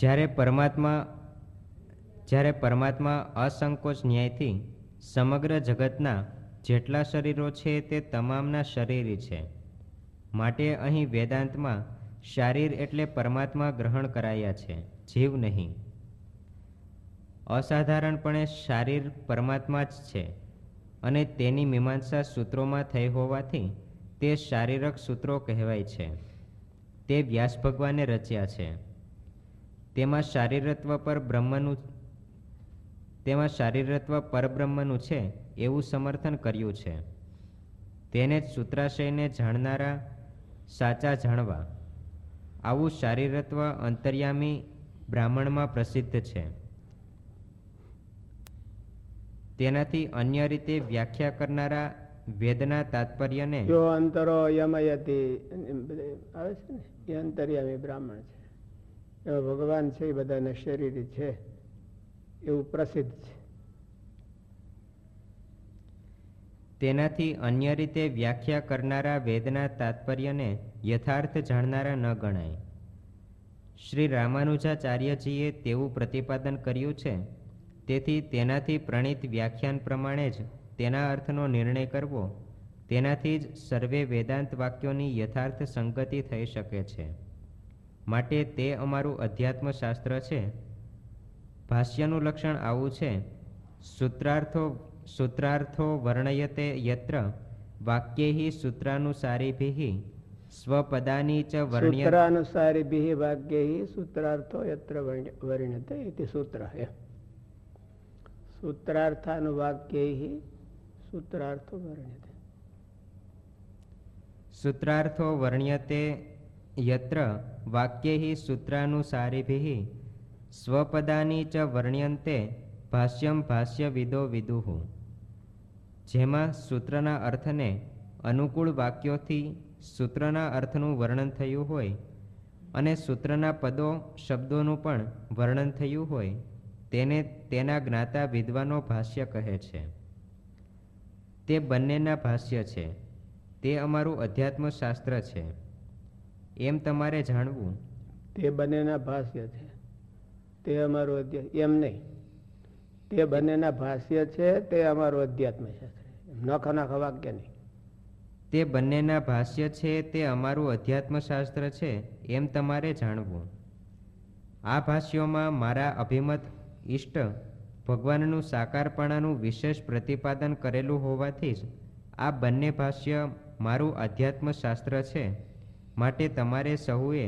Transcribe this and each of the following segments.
જ્યારે પરમાત્મા જ્યારે પરમાત્મા અસંકોચ ન્યાયથી સમગ્ર જગતના જેટલા શરીરો છે તે તમામના શરીરી છે. માટે અહીં વેદાંતમાં શારીર એટલે પરમાત્મા ગ્રહણ કરાયા છે, જીવ નહીં. અસાધારણપણે શારીર પરમાત્મા જ છે અને તેની મીમાંસા સૂત્રોમાં થઈ હોવાથી તે શારીરક સૂત્રો કહેવાય છે. તે વ્યાસ ભગવાને રચ્યા છે. તેમાં શારીરત્વ પર બ્રહ્મનું તેમાં શારીરત્વ પરબ્રહ્મનું છે એવું સમર્થન કર્યું છે. તેને જ સૂત્રાશયને જાણનારા સાચા જાણવા. આવું શારીરત્વ અંતર્યામી બ્રાહ્મણમાં પ્રસિદ્ધ છે. તેનાથી અન્ય રીતે વ્યાખ્યા કરનારા વેદના તાત્પર્યને જો અંતરો યમયતી આવે છે ને? એ અંતર્યામી બ્રાહ્મણ છે. એવા ભગવાન છે, એ બધાને શરીર છે, એવું પ્રસિદ્ધ છે. તેનાથી અન્ય રીતે વ્યાખ્યા કરનારા વેદના તાત્પર્યને યથાર્થ જાણનારા ન ગણાય. શ્રી રામાનુજાચાર્યજીએ તેવું પ્રતિપાદન કર્યું છે. તેથી તેનાથી પ્રણીત વ્યાખ્યાન પ્રમાણે જ તેના અર્થનો નિર્ણય કરવો, તેનાથી જ સર્વે વેદાંત વાક્યોની યથાર્થ સંગતિ થઈ શકે છે. માટે તે અમારું અધ્યાત્મશાસ્ત્ર છે. ભાષ્યનું લક્ષણ આવું છે. સૂત્રાર્થો સૂત્રાર્થો વર્ણયતે યત્ર વાક્યૈ સૂત્રાનુસારીભિ સ્વપદાની ચ વર્ણ્ય સૂત્રાનુસારીભિ વાક્યૈ સૂત્રાર્થો યત્ર વર્ણ્યતે સૂત્ર હે. સૂત્રાર્થાનું વાક્યૈ સૂત્રાર્થો વર્ણ્યતે. સૂત્રાર્થો વર્ણ્યતે યત્ર વાક્ય સૂત્રાનુસારીભિઃ સ્વપદાની ચ વર્ણ્યંતે ભાષ્યમ ભાષ્યવિદો વિદુઃ જેમાં સૂત્રના અર્થને અનુકૂળ વાક્યોથી સૂત્રના અર્થનું વર્ણન થયું હોય અને સૂત્રના પદો શબ્દોનું પણ વર્ણન થયું હોય તેને તેના જ્ઞાતા વિદ્વાનો ભાષ્ય કહે છે તે બંનેના ભાષ્ય છે તે અમારું અધ્યાત્મશાસ્ત્ર છે એમ તમારે જાણવું. તે બંનેના ભાષ્ય છે. તે અમારું અધ્યાત્મ એમ નહીં. તે બંનેના ભાષ્ય છે તે અમારું અધ્યાત્મ શાસ્ત્ર નખ નખ વાક્ય નહીં. તે બંનેના ભાષ્ય છે તે અમારું અધ્યાત્મ શાસ્ત્ર છે એમ તમારે જાણવું. આ ભાષ્યોમાં મારા અભિમત ઇષ્ટ ભગવાનનું સાકારપણાનું વિશેષ પ્રતિપાદન કરેલું હોવાથી જ આ બંને ભાષ્ય મારું અધ્યાત્મશાસ્ત્ર છે. માટે તમારે સહુએ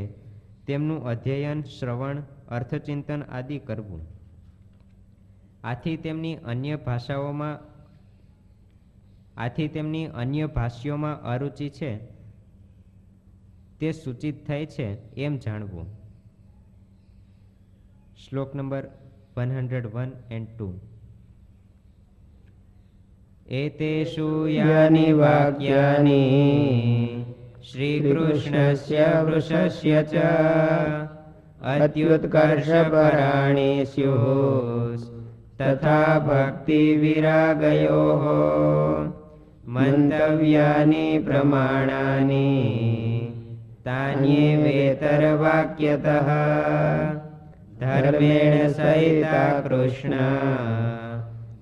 તેમનું અધ્યયન, શ્રવણ, અર્થચિંતન આદિ કરવું. આથી તેમની અન્ય ભાષાઓમાં, આથી તેમની અન્ય ભાષ્યોમાં અરુચિ છે, તે સૂચિત થાય છે એમ જાણવું. શ્લોક number one hundred one and two. એતેષુ યાની વાક્યાની શ્રીકૃષ્ણસ્ય વૃષસ્ય ચ અત્યુત્કર્ષપરાણી સ્યુઃ તથા भक्तिविरागयोः મંતવ્યાની प्रमाणानि ધર્મેણ સહિતા કૃષ્ણ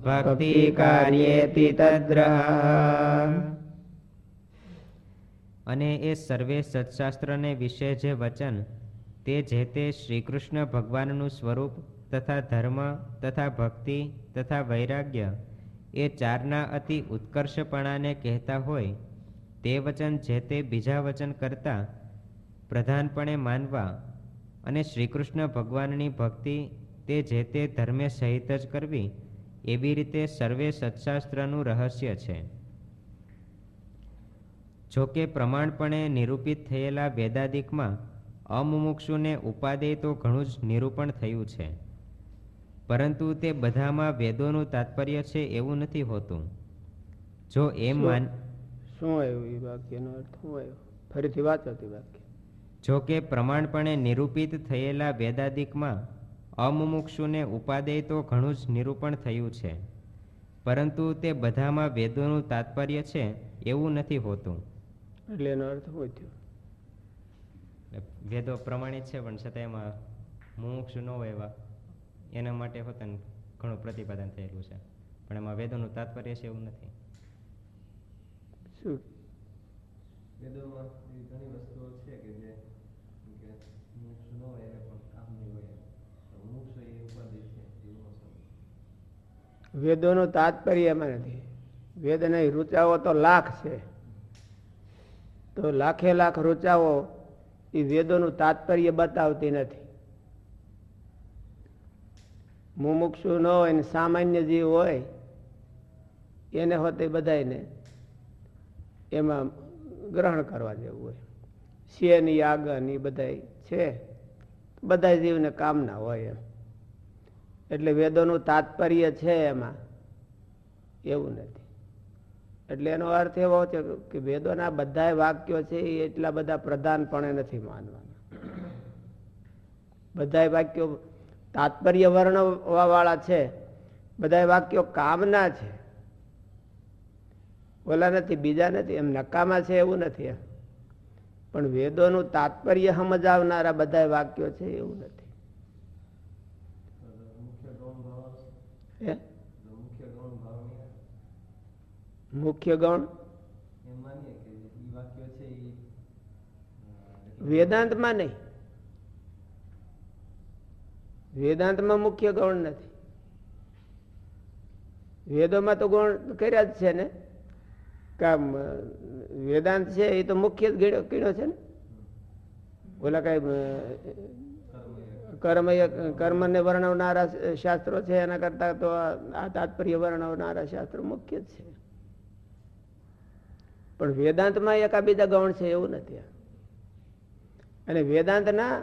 ભક્તિ કાર્યેતિ તદ્રહ અને એ સર્વે સત્શાસ્ત્રને વિશે જે વચન, તે જે તે શ્રીકૃષ્ણ ભગવાનનું સ્વરૂપ તથા ધર્મ તથા ભક્તિ તથા વૈરાગ્ય, એ ચારના અતિ ઉત્કર્ષપણાને કહેતા હોય, તે વચન જે તે બીજા વચન કરતાં પ્રધાનપણે માનવા અને શ્રીકૃષ્ણ ભગવાનની ભક્તિ તે જે તે ધર્મે સહિત જ કરવી, એવી રીતે સર્વે સત્શાસ્ત્રનું રહસ્ય છે. જોકે પ્રમાણપણે નિરૂપિત થયેલા વેદાદિકમાં અમુમુક્ષુને ઉપાદેય તો ઘણું જ નિરૂપણ થયું છે. પરંતુ તે બધામાં વેદોનું તાત્પર્ય છે એવું નથી હોતું. જો એમ માન શું આવ્યું એ વાક્યનો અર્થ? શું આવ્યો? ફરીથી વાંચો તે વાક્ય. જો કે પ્રમાણપણે નિરૂપિત થયેલા વેદાદિકમાં અમુમુક્ષુને ઉપાદેય તો ઘણું જ નિરૂપણ થયું છે. પરંતુ તે બધામાં વેદોનું તાત્પર્ય છે એવું નથી હોતું. એટલે એનો અર્થ વધ્યો થયો? વેદો પ્રમાણિત છે પણ છતાં એમાં મુમુક્ષુ ન હોય એવા. એના માટે હોતા ઘણું પ્રતિપાદન થયેલું છે. પણ એમાં વેદોનું તાત્પર્ય છે એવું નથી. શું? વેદોમાં એવી ઘણી વસ્તુઓ છે કે જે મોક્ષ ન હોય એને પણ કામની હોય મોક્ષ એ ઉપાધિ છે એવું વેદોનું તાત્પર્ય એમાં નથી. વેદ નહીં રૂચાઓ તો લાખ છે. તો લાખે લાખ રૂચાઓ એ વેદોનું તાત્પર્ય બતાવતી નથી. મુમુક્ષુ ન હોય ને સામાન્ય જીવ હોય, એને હોતે બધાને એમાં ગ્રહણ કરવા જેવું હોય. શિયની આગન એ બધાય છે. બધા જીવને કામના હોય એમ. એટલે વેદોનું તાત્પર્ય છે એમાં. એવું નથી. એટલે એનો અર્થ એવો છે કે વેદોના બધા વાક્યો છે એ એટલા બધા પ્રધાનપણે નથી માનવાના. બધા વાક્યો તાત્પર્ય વર્ણવા વાળા છે બધા વાક્યો કામના છે. ઓલા નથી, બીજા નથી, એમ નકામા છે એવું નથી પણ વેદોનું તાત્પર્ય સમજાવનારા બધા વાક્યો છે એવું નથી તો મુખ્ય ગૌણ ભાવ હે તો મુખ્ય ગૌણ ભાવ નહીં મુખ્ય ગૌણ? વેદાંતમાં નહીં. વેદાંતમાં મુખ્ય ગૌણ નથી. વેદોમાં તો ગૌણ કર્યા જ છે ને. કામ વેદાંત છે એ તો મુખ્ય ગીણો કીણો છે ને. ઓલા કઈ કર્મ કર્મને વર્ણવનારા શાસ્ત્રો છે એના કરતા તો આ તાત્પર્ય વર્ણવનારા શાસ્ત્રો મુખ્ય જ છે. પણ વેદાંતમાં એકા બીજા ગૌણ છે એવું નથી અને વેદાંતના,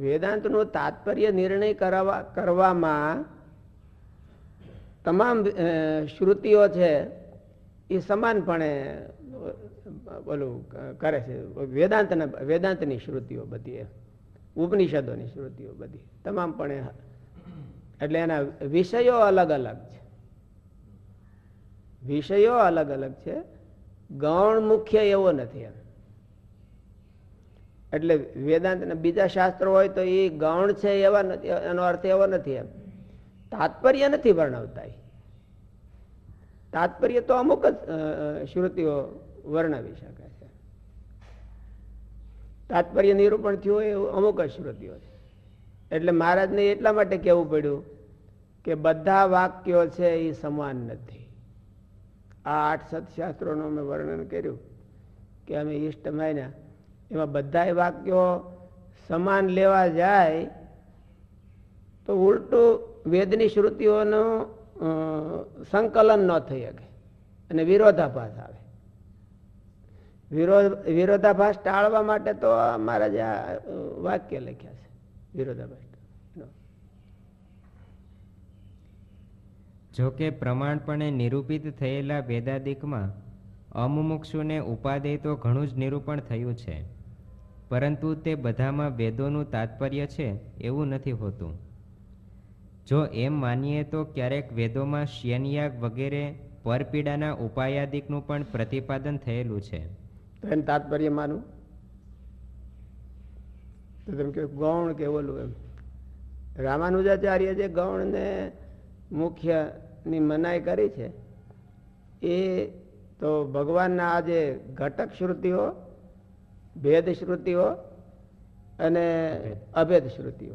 વેદાંતનું તાત્પર્ય નિર્ણય કરવા કરવામાં તમામ શ્રુતિઓ છે એ સમાનપણે બોલું કરે છે. વેદાંતના, વેદાંતની શ્રુતિઓ બધી ઉપનિષદોની શ્રુતિઓ બધી. તમામપણે એટલે એના વિષયો અલગ અલગ છે. વિષયો અલગ અલગ છે. ગૌણ મુખ્ય એવો નથી એમ. એટલે વેદાંતના બીજા શાસ્ત્રો હોય તો એ ગૌણ છે એવા નથી, એનો અર્થ એવો નથી એમ. તાત્પર્ય નથી વર્ણવતા તાત્પર્ય તો અમુક જ શ્રુતિઓ વર્ણવી શકે છે. તાત્પર્ય નિરૂપણ થયું હોય એવું અમુક જ શ્રુતિઓ છે. એટલે મહારાજને એટલા માટે કહેવું પડ્યું કે બધા વાક્યો છે એ સમાન નથી. આ આઠ સત્શાસ્ત્રોનું અમે વર્ણન કર્યું કે અમે ઈષ્ટ માન્યા. એમાં બધા વાક્યો સમાન લેવા જાય તો ઉલટું વેદની શ્રુતિઓનું સંકલન ન થઈ શકે અને વિરોધાભાસ આવે. વિરોધ, વિરોધાભાસ ટાળવા માટે તો મારા જે આ વાક્ય લખ્યા છે, વિરોધાભાસ નો. જો કે પ્રમાણપણે નિરૂપિત થયેલા વેદાદિકમાં અમુમુક્ષુને ઉપાદેય તો ઘણું જ નિરૂપણ થયું છે. પરંતુ તે બધામાં વેદોનું તાત્પર્ય છે એવું નથી હોતું. જો એમ માનીએ તો ક્યારેક વેદોમાં શ્યનયાગ વગેરે પરપીડાના ઉપાયાદિકનું પણ પ્રતિપાદન થયેલું છે. તો એમ તાત્પર્ય માનું? તો તમે કે ગૌણ કે ઓલું એમ? રામાનુજાચાર્ય જે ગૌણને મુખ્યની મનાઈ કરી છે, એ તો ભગવાનના આ જે ઘટક શ્રુતિઓ, ભેદ શ્રુતિઓ અને અભેદ શ્રુતિઓ,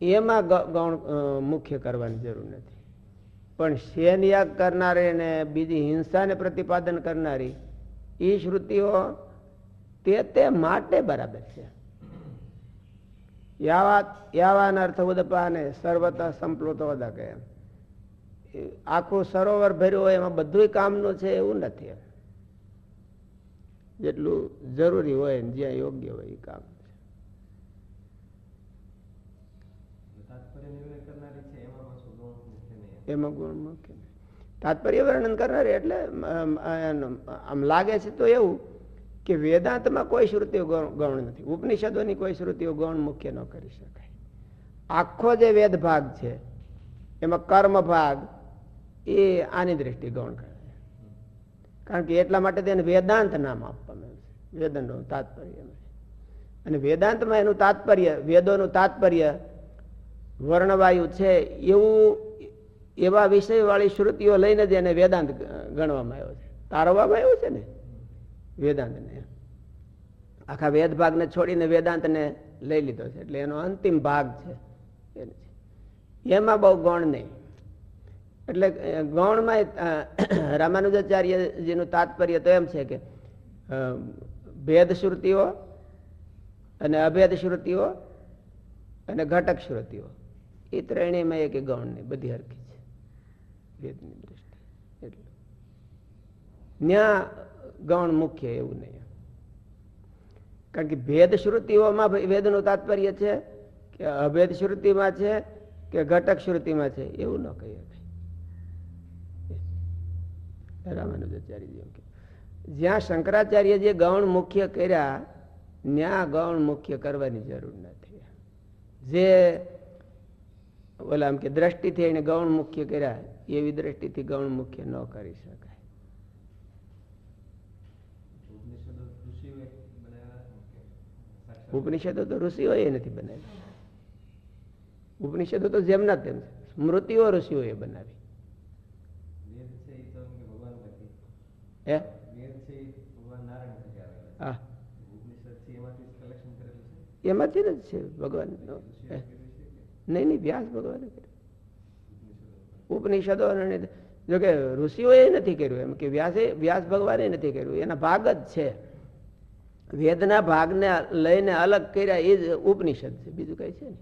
એમાં ગૌણ મુખ્ય કરવાની જરૂર નથી. પણ શેનયાગ કરનારી ને બીજી હિંસાને પ્રતિપાદન કરનારી એ શ્રુતિઓ તે તે માટે બરાબર છે. યાવા યાવાન અર્થ ઉદપાને સર્વતા સંપ્લુત વદકે એમ. આખું સરોવર ભર્યું હોય એમાં બધું કામનું છે એવું નથી. જેટલું જરૂરી હોય જ્યાં યોગ્ય હોય એ કામ છે એમાં ગુણ મુખ્ય. તાત્પર્ય વર્ણન કરનારી એટલે આમ લાગે છે તો એવું કે વેદાંતમાં કોઈ શ્રુતિઓ ગૌણ નથી ઉપનિષદોની કોઈ શ્રુતિઓ ગૌણ મુખ્ય ન કરી શકાય આખો જે વેદ ભાગ છે એમાં કર્મ ભાગ એ આની દ્રષ્ટિએ ગૌણ કરે કારણ કે એટલા માટે તેને વેદાંત નામ આપવામાં આવ્યું છે. વેદનનું તાત્પર્ય અને વેદાંતમાં એનું તાત્પર્ય, વેદોનું તાત્પર્ય વર્ણવાયુ છે એવું એવા વિષયવાળી શ્રુતિઓ લઈને જ એને વેદાંત ગણવામાં આવ્યો છે. તારવામાં આવ્યો છે ને? વેદાંતને. આખા વેદ ભાગને છોડીને વેદાંતને લઈ લીધો છે. એટલે એનો અંતિમ ભાગ છે. એમાં બહુ ગૌણ નહીં. એટલે ગૌણમાં રામાનુજાચાર્યજીનું તાત્પર્ય તો એમ છે કે ભેદ શ્રુતિઓ અને અભેદ શ્રુતિઓ અને ઘટક શ્રુતિઓ. એ ત્રણેયમાં એક ગૌણ નહીં બધી હરખી છે. ભેદની દ્રષ્ટિએ. એટલે. ન્યા ગૌણ મુખ્ય એવું નહીં. કારણ કે ભેદ શ્રુતિઓમાં વેદનું તાત્પર્ય છે કે અભેદ શ્રુતિમાં છે કે ઘટક શ્રુતિમાં છે, એવું ન કહી શકાય રામાનુજાચાર્યજી જ્યાં શંકરાચાર્યજીએ ગૌણ મુખ્ય કર્યા ત્યાં ગૌણ મુખ્ય કરવાની જરૂર નથી. જે ઓલા કે દ્રષ્ટિથી એને ગૌણ મુખ્ય કર્યા એવી દ્રષ્ટિથી ગૌણ મુખ્ય ન કરી શકાય. ઉપનિષદો તો ઋષિઓએ નથી બનાવી ઉપનિષદો તો જેમના તેમ સ્મૃતિઓ ઋષિઓએ બનાવી વેદ છે એ તો એમ કે ભગવાન પછી હે. હા એમાંથી જ છે? ભગવાન. નહીં નહીં વ્યાસ ભગવાને ઉપનિષદો જોકે ઋષિઓએ નથી કર્યું એમ કે વ્યાસે વ્યાસ ભગવાને નથી કર્યું. એના ભાગ જ છે. વેદના ભાગને લઈને અલગ કર્યા એ જ ઉપનિષદ છે. બીજું કઈ છે ને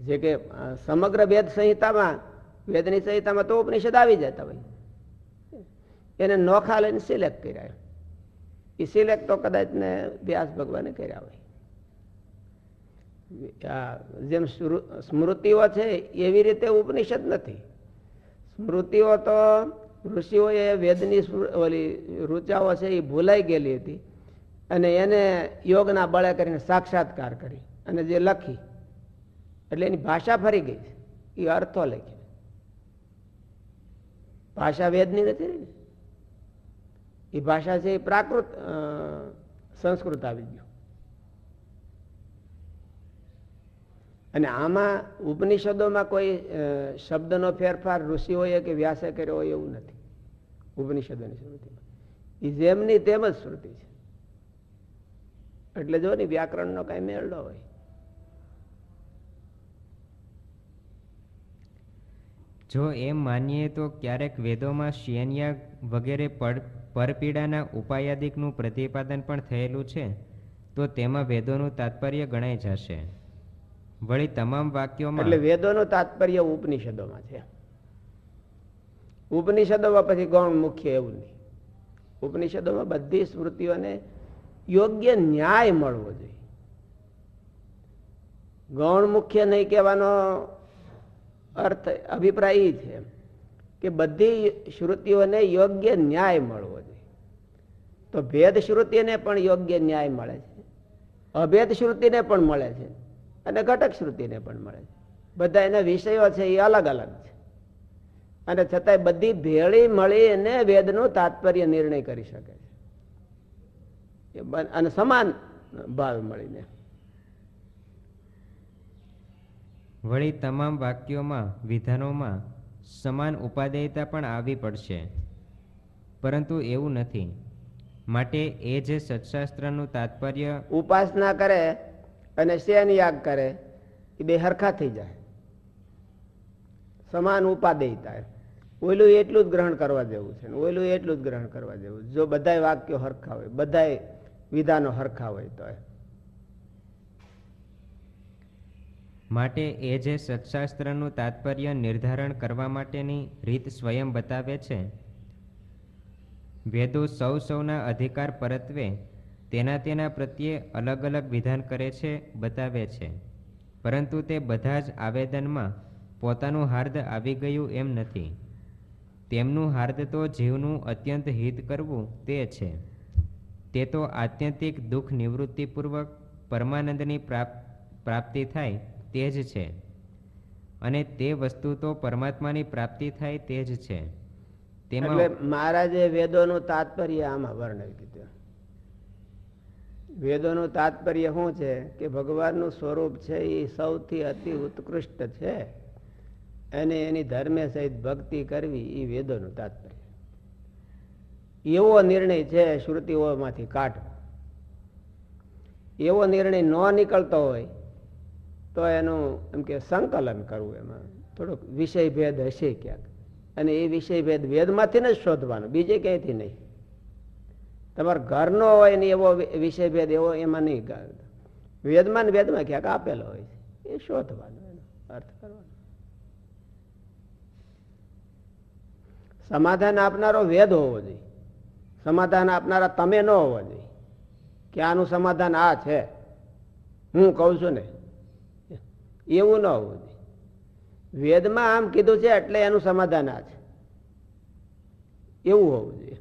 જે કે સમગ્ર વેદ સંહિતામાં વેદની સંહિતામાં તો ઉપનિષદ આવી જતા હોય. એને નોખા લઈને સિલેક્ટ કર્યા. એ સિલેક્ટ તો કદાચ ને વ્યાસ ભગવાને કર્યા હોય. જેમ સ્મૃતિઓ છે, એવી રીતે ઉપનિષદ નથી. સ્મૃતિઓ તો ઋષિઓએ વેદની ઓલી ઋચાઓ છે એ ભૂલાઈ ગયેલી હતી. અને એને યોગના બળે કરીને સાક્ષાત્કાર કરી અને જે લખી, એટલે એની ભાષા ફરી ગઈ. એ અર્થો લખી ભાષા વેદની નથી રહી એ ભાષા છે એ પ્રાકૃત સંસ્કૃત આવી ગયું. અને આમાં ઉપનિષદોમાં કોઈ શબ્દનો ફેરફાર ઋષિઓએ કે વ્યાસે કર્યો હોય એવું નથી. ઉપનિષદોની સ્મૃતિમાં. એ જેમની તેમ જ સ્મૃતિ છે. એટલે જો ને વ્યાકરણનો કાંઈ મેળ હોય. જો એમ માનીએ તો ક્યારેક વેદોમાં શિયન્યાગ વગેરે પડ પરપીડાના ઉપાયાદિકનું પ્રતિપાદન પણ થયેલું છે, તો તેમાં વેદોનું તાત્પર્ય ગણાય જશે. વળી તમામ વાક્યોમાં એટલે વેદોનું તાત્પર્ય ઉપનિષદોમાં છે. ઉપનિષદોમાં પછી ગૌણ મુખ્ય એવું નહીં. ઉપનિષદોમાં બધી સ્મૃતિઓને યોગ્ય ન્યાય મળવો જોઈએ. ગૌણ મુખ્ય નહીં કહેવાનો અર્થ અભિપ્રાય છે કે બધી શ્રુતિઓને યોગ્ય ન્યાય મળવો જોઈએ. તો ભેદ શ્રુતિને પણ યોગ્ય ન્યાય મળે છે. અભેદ શ્રુતિને પણ મળે છે અને ઘટક શ્રુતિને પણ મળે છે. બધા એના વિષયો છે એ અલગ અલગ છે. અને છતાંય બધી ભેળી મળી અને વેદનું તાત્પર્ય નિર્ણય કરી શકે છે. અને સમાન ભાવ મળીને. વળી તમામ વાક્યોમાં, વિધાનોમાં સમાન ઉપાદેયતા પણ આવી પડશે. પરંતુ એવું નથી. માટે એ જે સત્શાસ્ત્રનું તાત્પર્ય ઉપાસના કરે અને શેન યાગ કરે, એ બે હરખા થઈ જાય. સમાન ઉપાદેયતા ઓયલું એટલું જ ગ્રહણ કરવા જેવું છે ઓયલું એટલું જ ગ્રહણ કરવા જેવું જો બધાય વાક્યો હરખા હોય, બધાય વિધાનો હરખા હોય તો માટે એ જે સત્શાસ્ત્રનું તાત્પર્ય નિર્ધારણ કરવા માટેની રીત સ્વયં બતાવે છે. વેદો સૌ સૌના અધિકાર પરત્વે તેના તેના પ્રત્યે અલગ અલગ વિધાન કરે છે, બતાવે છે. પરંતુ તે બધા જ આવેદનમાં પોતાનું હાર્દ આવી ગયું એમ નથી. તેમનું હાર્દ તો જીવનું અત્યંત હિત કરવું તે છે. તે તો આત્યંતિક દુઃખ નિવૃત્તિપૂર્વક પરમાનંદની પ્રાપ્તિ થાય તે જ છે. અને તે વસ્તુ તો પરમાત્માની પ્રાપ્તિ થાય તે જ છે. તેમાં મહારાજે વેદોનું તાત્પર્ય આમાં વર્ણવી કીધું વેદોનું તાત્પર્ય શું છે? કે ભગવાનનું સ્વરૂપ છે એ સૌથી અતિ ઉત્કૃષ્ટ છે. અને એની ધર્મે સહિત ભક્તિ કરવી એ વેદોનું તાત્પર્ય. એવો નિર્ણય છે શ્રુતિઓમાંથી કાઢવો એવો નિર્ણય ન નીકળતો હોય તો એનું એમ કે સંકલન કરવું એમાં. થોડોક વિષય ભેદ હશે ક્યાંક. અને એ વિષય ભેદ વેદમાંથી જ શોધવાનો, બીજે ક્યાંયથી નહીં. તમારા ઘરનો હોય ને એવો વિષય ભેદ એવો એમાં નહીં વેદમાં ને વેદમાં ક્યાંક આપેલો હોય છે. એ શોધવાનો એનો અર્થ કરવાનો. સમાધાન આપનારો વેદ હોવો જોઈએ. સમાધાન આપનારા તમે ન હોવો જોઈએ. કે આનું સમાધાન આ છે? હું કહું છું ને એવું ન હોવું જોઈએ વેદમાં આમ કીધું છે એટલે એનું સમાધાન આ છે. એવું હોવું જોઈએ.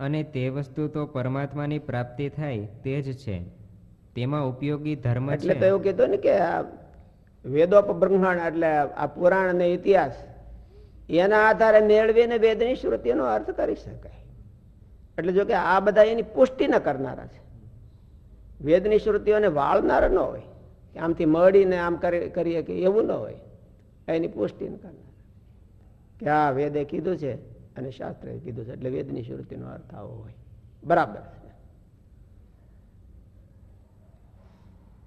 અને તે વસ્તુ તો પરમાત્માની પ્રાપ્તિ થાય તે જ છે. તેમાં ઉપયોગી ધર્મ એટલે તો એવું કીધું ને કે આ એટલે આ પુરાણ અને ઇતિહાસ એના આધારે મેળવીને વેદની શ્રુતિનો અર્થ કરી શકાય. એટલે જો કે આ બધા એની પુષ્ટિ ન કરનારા છે. વેદની શ્રુતિઓને વાળનાર ન હોય. કે આમથી મળીને આમ કરીએ કે એવું ન હોય. એની પુષ્ટિ કરનાર. કે આ વેદે કીધું છે અને શાસ્ત્રે કીધું છે. એટલે વેદની શ્રુતિનો અર્થ આવો હોય. બરાબર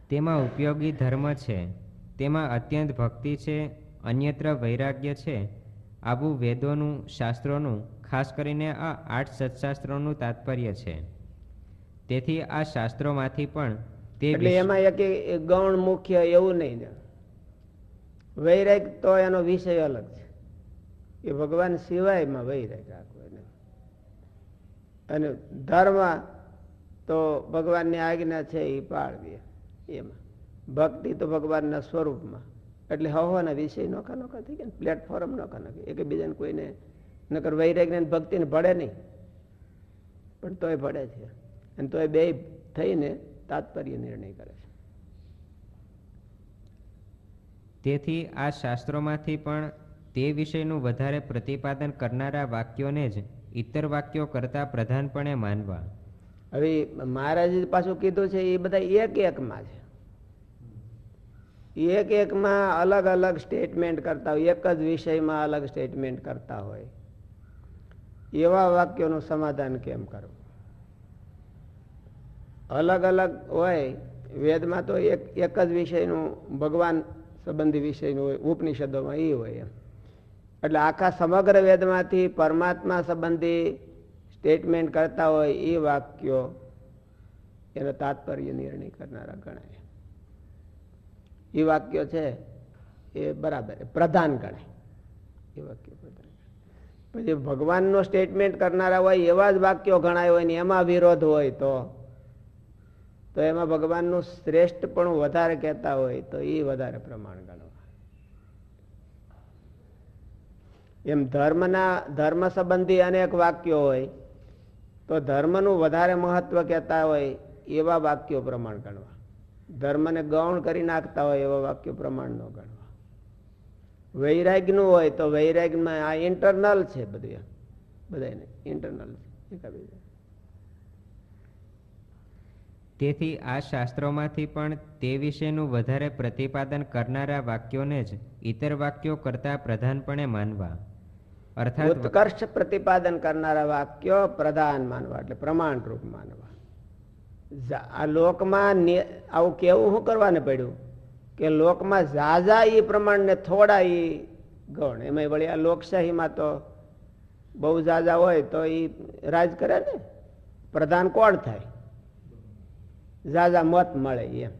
તેમાં ઉપયોગી ધર્મ છે. તેમાં અત્યંત ભક્તિ છે, અન્યત્ર વૈરાગ્ય છે. આવું વેદોનું, શાસ્ત્રોનું, ખાસ કરીને આ આઠ સત્શાસ્ત્રોનું તાત્પર્ય છે. તેથી આ શાસ્ત્રોમાંથી પણ તે એટલે એમાં એક ગૌણ મુખ્ય એવું નહીં ને વૈરાગ તો એનો વિષય અલગ છે. એ ભગવાન સિવાયમાં વૈરાગ રાખવો અને ધર્મ તો ભગવાનની આજ્ઞા છે એ પાળવી એમાં. ભક્તિ તો ભગવાનના સ્વરૂપમાં. એટલે હવાના વિષય નોખા નોખા થઈ ગયા પ્લેટફોર્મ નોખા નોખા. એક બીજાને કોઈને નકર વૈરાગ્ય ને ભક્તિને ભળે નહીં. પણ તોય ભળે છે. અને તો એ બે થઈને તાત્પર્ય નિર્ણય કરે છે. તેથી આ શાસ્ત્રોમાંથી પણ તે વિષયનું વધારે પ્રતિપાદન કરનારા વાક્યોને જ ઇતર વાક્યો કરતાં પ્રધાનપણે માનવા. હવે મહારાજે પાછું કીધું છે એ બધા એક એકમાં છે. એક એકમાં અલગ અલગ સ્ટેટમેન્ટ કરતા હોય એક જ વિષયમાં અલગ સ્ટેટમેન્ટ કરતા હોય. એવા વાક્યોનું સમાધાન કેમ કરવું? અલગ અલગ હોય, વેદમાં તો એક એક જ વિષયનું ભગવાન સંબંધી વિષયનું હોય, ઉપનિષદોમાં એ હોય એમ. એટલે આખા સમગ્ર વેદમાંથી પરમાત્મા સંબંધી સ્ટેટમેન્ટ કરતા હોય એ વાક્યો એનો તાત્પર્ય નિર્ણય કરનારા ગણાય. એ વાક્યો છે એ બરાબર પ્રધાન ગણાય. એ વાક્યો પ્રધાન પછી ભગવાનનો સ્ટેટમેન્ટ કરનારા હોય એવા જ વાક્યો ગણાય હોય ને એમાં વિરોધ હોય તો તો એમાં ભગવાનનું શ્રેષ્ઠ પણ વધારે કહેતા હોય તો એ વધારે પ્રમાણ ગણવા એમ ધર્મના ધર્મ સંબંધી અનેક વાક્યો હોય, તો ધર્મનું વધારે મહત્વ કહેતા હોય એવા વાક્યો પ્રમાણ ગણવા ધર્મને ગૌણ કરી નાખતા હોય એવા વાક્યો પ્રમાણ ન ગણવા વૈરાગ્યનું હોય તો વૈરાગ્યમાં આ ઇન્ટરનલ છે બધું બધાને ઇન્ટરનલ છે એકાબીજા તેથી આ શાસ્ત્રોમાંથી પણ તે વિશેનું વધારે પ્રતિપાદન કરનારા વાક્યોને જ ઇતર વાક્યો કરતા પ્રધાનપણે માનવા. અર્થાત ઉત્કર્ષ પ્રતિપાદન કરનારા વાક્યો પ્રધાન માનવા, એટલે પ્રમાણરૂપ માનવા. આ લોકમાં આવું કેવું શું કરવાને પડ્યું? કે લોકમાં ઝાઝા એ પ્રમાણને થોડા એ ગણ. એમાં વળી આ લોકશાહીમાં તો બહુ ઝાઝા હોય તો એ રાજ કરે ને? પ્રધાન કોણ થાય? ઝાઝા મત મળે એમ.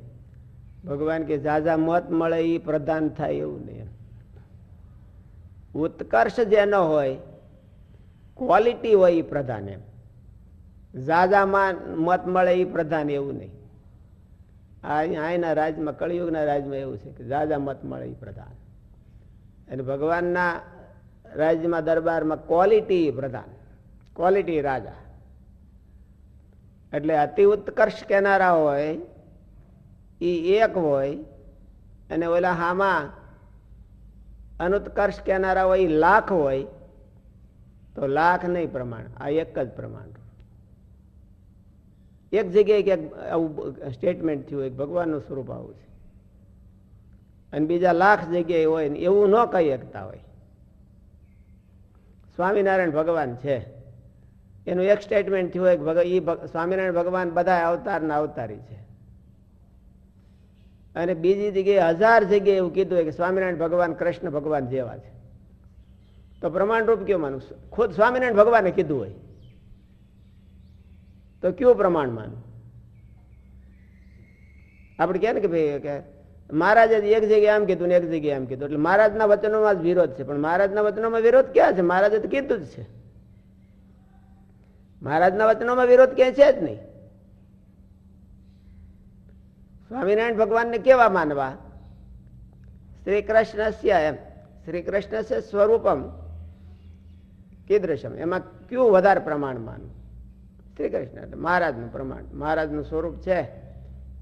ભગવાન કે ઝાઝા મત મળે એ પ્રધાન થાય એવું નહીં એમ. ઉત્કર્ષ જેનો હોય ક્વોલિટી હોય એ પ્રધાન એમ. ઝાઝામાં મત મળે એ પ્રધાન એવું નહીં. આ અહીંના રાજમાં, કળિયુગના રાજમાં એવું છે કે ઝાઝા મત મળે એ પ્રધાન. અને ભગવાનના રાજ્યમાં દરબારમાં ક્વોલિટી પ્રધાન. ક્વોલિટી રાજા. એટલે અતિ ઉત્કર્ષ કહેનારા હોય એ એક હોય, અને ઓલા હામાં અનુત્કર્ષ કહેનારા હોય, ઈ લાખ હોય, તો લાખ નહીં પ્રમાણ, આ એક જ પ્રમાણ. એક જગ્યાએ ક્યાંક આવું સ્ટેટમેન્ટ થયું હોય કે ભગવાનનું સ્વરૂપ આવું છે. અને બીજા લાખ જગ્યાએ હોય ને એવું ન કહી શકતા હોય. સ્વામિનારાયણ ભગવાન છે. એનું એક સ્ટેટમેન્ટ થયું હોય ભગ- એ સ્વામિનારાયણ ભગવાન બધા અવતારના અવતારી છે. અને બીજી જગ્યાએ હજાર જગ્યાએ એવું કીધું હોય કે સ્વામિનારાયણ ભગવાન કૃષ્ણ ભગવાન જેવા છે. તો પ્રમાણરૂપ કયું માનું? ખુદ સ્વામિનારાયણ ભગવાને કીધું હોય. તો કયું પ્રમાણ માનું? આપણે કહે ને કે ભાઈ, કે મહારાજે એક જગ્યાએ આમ કીધું ને એક જગ્યાએ આમ કીધું. એટલે મહારાજના વચનોમાં જ વિરોધ છે. પણ મહારાજના વચનોમાં વિરોધ ક્યાં છે? મહારાજે તો કીધું જ છે. મહારાજના વચનોમાં વિરોધ ક્યાં છે જ નહીં. સ્વામિનારાયણ ભગવાનને કેવા માનવા? શ્રી કૃષ્ણ એમ. શ્રી કૃષ્ણ છે સ્વરૂપમ કીદૃશમ. એમાં કયું વધારે પ્રમાણ માનવું શ્રી કૃષ્ણ એટલે મહારાજનું પ્રમાણ. મહારાજનું સ્વરૂપ છે.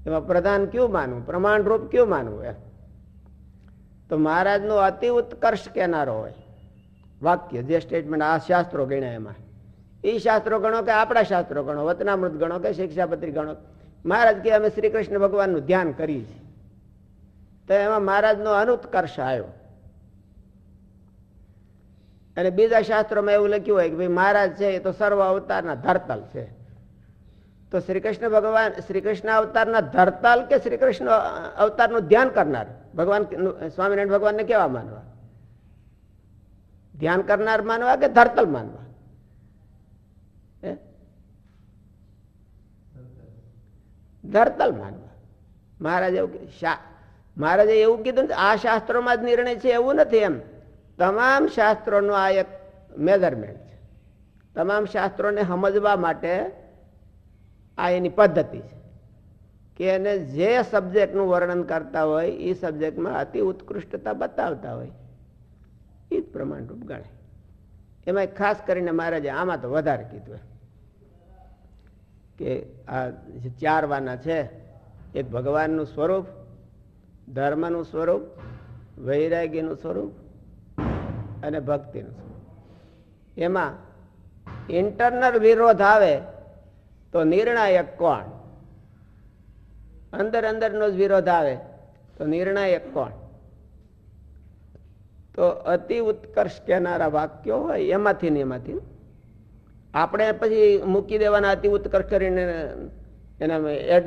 એમાં પ્રધાન કયું માનવું? પ્રમાણ રૂપ કયું માનવું એમ? તો મહારાજનું અતિ ઉત્કર્ષ કહેનારો હોય. વાક્ય, જે સ્ટેટમેન્ટ આ શાસ્ત્રો ગણ્યા એમાં. એ શાસ્ત્રો ગણો કે આપણા શાસ્ત્રો ગણો વતનામૃત ગણો કે શિક્ષાપત્રી ગણો. મહારાજ કે અમે શ્રી કૃષ્ણ ભગવાનનું ધ્યાન છીએ. તો એમાં મહારાજનો અનુત્કર્ષ આવ્યો. અને બીજા શાસ્ત્રોમાં એવું લખ્યું હોય કે ભાઈ મહારાજ છે એ તો સર્વ અવતારના ધરતલ છે. તો શ્રી કૃષ્ણ ભગવાન શ્રી કૃષ્ણ અવતારના ધરતલ કે શ્રી કૃષ્ણ અવતારનું ધ્યાન કરનાર? ભગવાન સ્વામિનારાયણ ભગવાનને કેવા માનવા? ધ્યાન કરનાર માનવા કે ધરતલ માનવા? ધરતલ માનવા. મહારાજ એવું. શા- મહારાજે એવું કીધું આ શાસ્ત્રોમાં જ નિર્ણય છે એવું નથી એમ. તમામ શાસ્ત્રોનો આ એક મેઝરમેન્ટ છે. તમામ શાસ્ત્રોને સમજવા માટે આ એની પદ્ધતિ છે કે એને જે સબ્જેક્ટનું વર્ણન કરતા હોય એ સબ્જેક્ટમાં અતિ ઉત્કૃષ્ટતા બતાવતા હોય. એ જ પ્રમાણરૂપ ગણાય. એમાં ખાસ કરીને મહારાજે આમાં તો વધારે કીધું. કે આ ચાર વાના છે એક ભગવાનનું સ્વરૂપ, ધર્મનું સ્વરૂપ, વૈરાગ્યનું સ્વરૂપ અને ભક્તિનું સ્વરૂપ. એમાં ઇન્ટરનલ વિરોધ આવે તો નિર્ણાયક કોણ? અંદર અંદરનો જ વિરોધ આવે તો નિર્ણાયક કોણ? તો અતિ ઉત્કર્ષ કહેનારા વાક્યો હોય એમાંથી ને એમાંથી આપણે પછી મૂકી દેવાના અતિ ઉત્કર્ષ કરીને એના એડ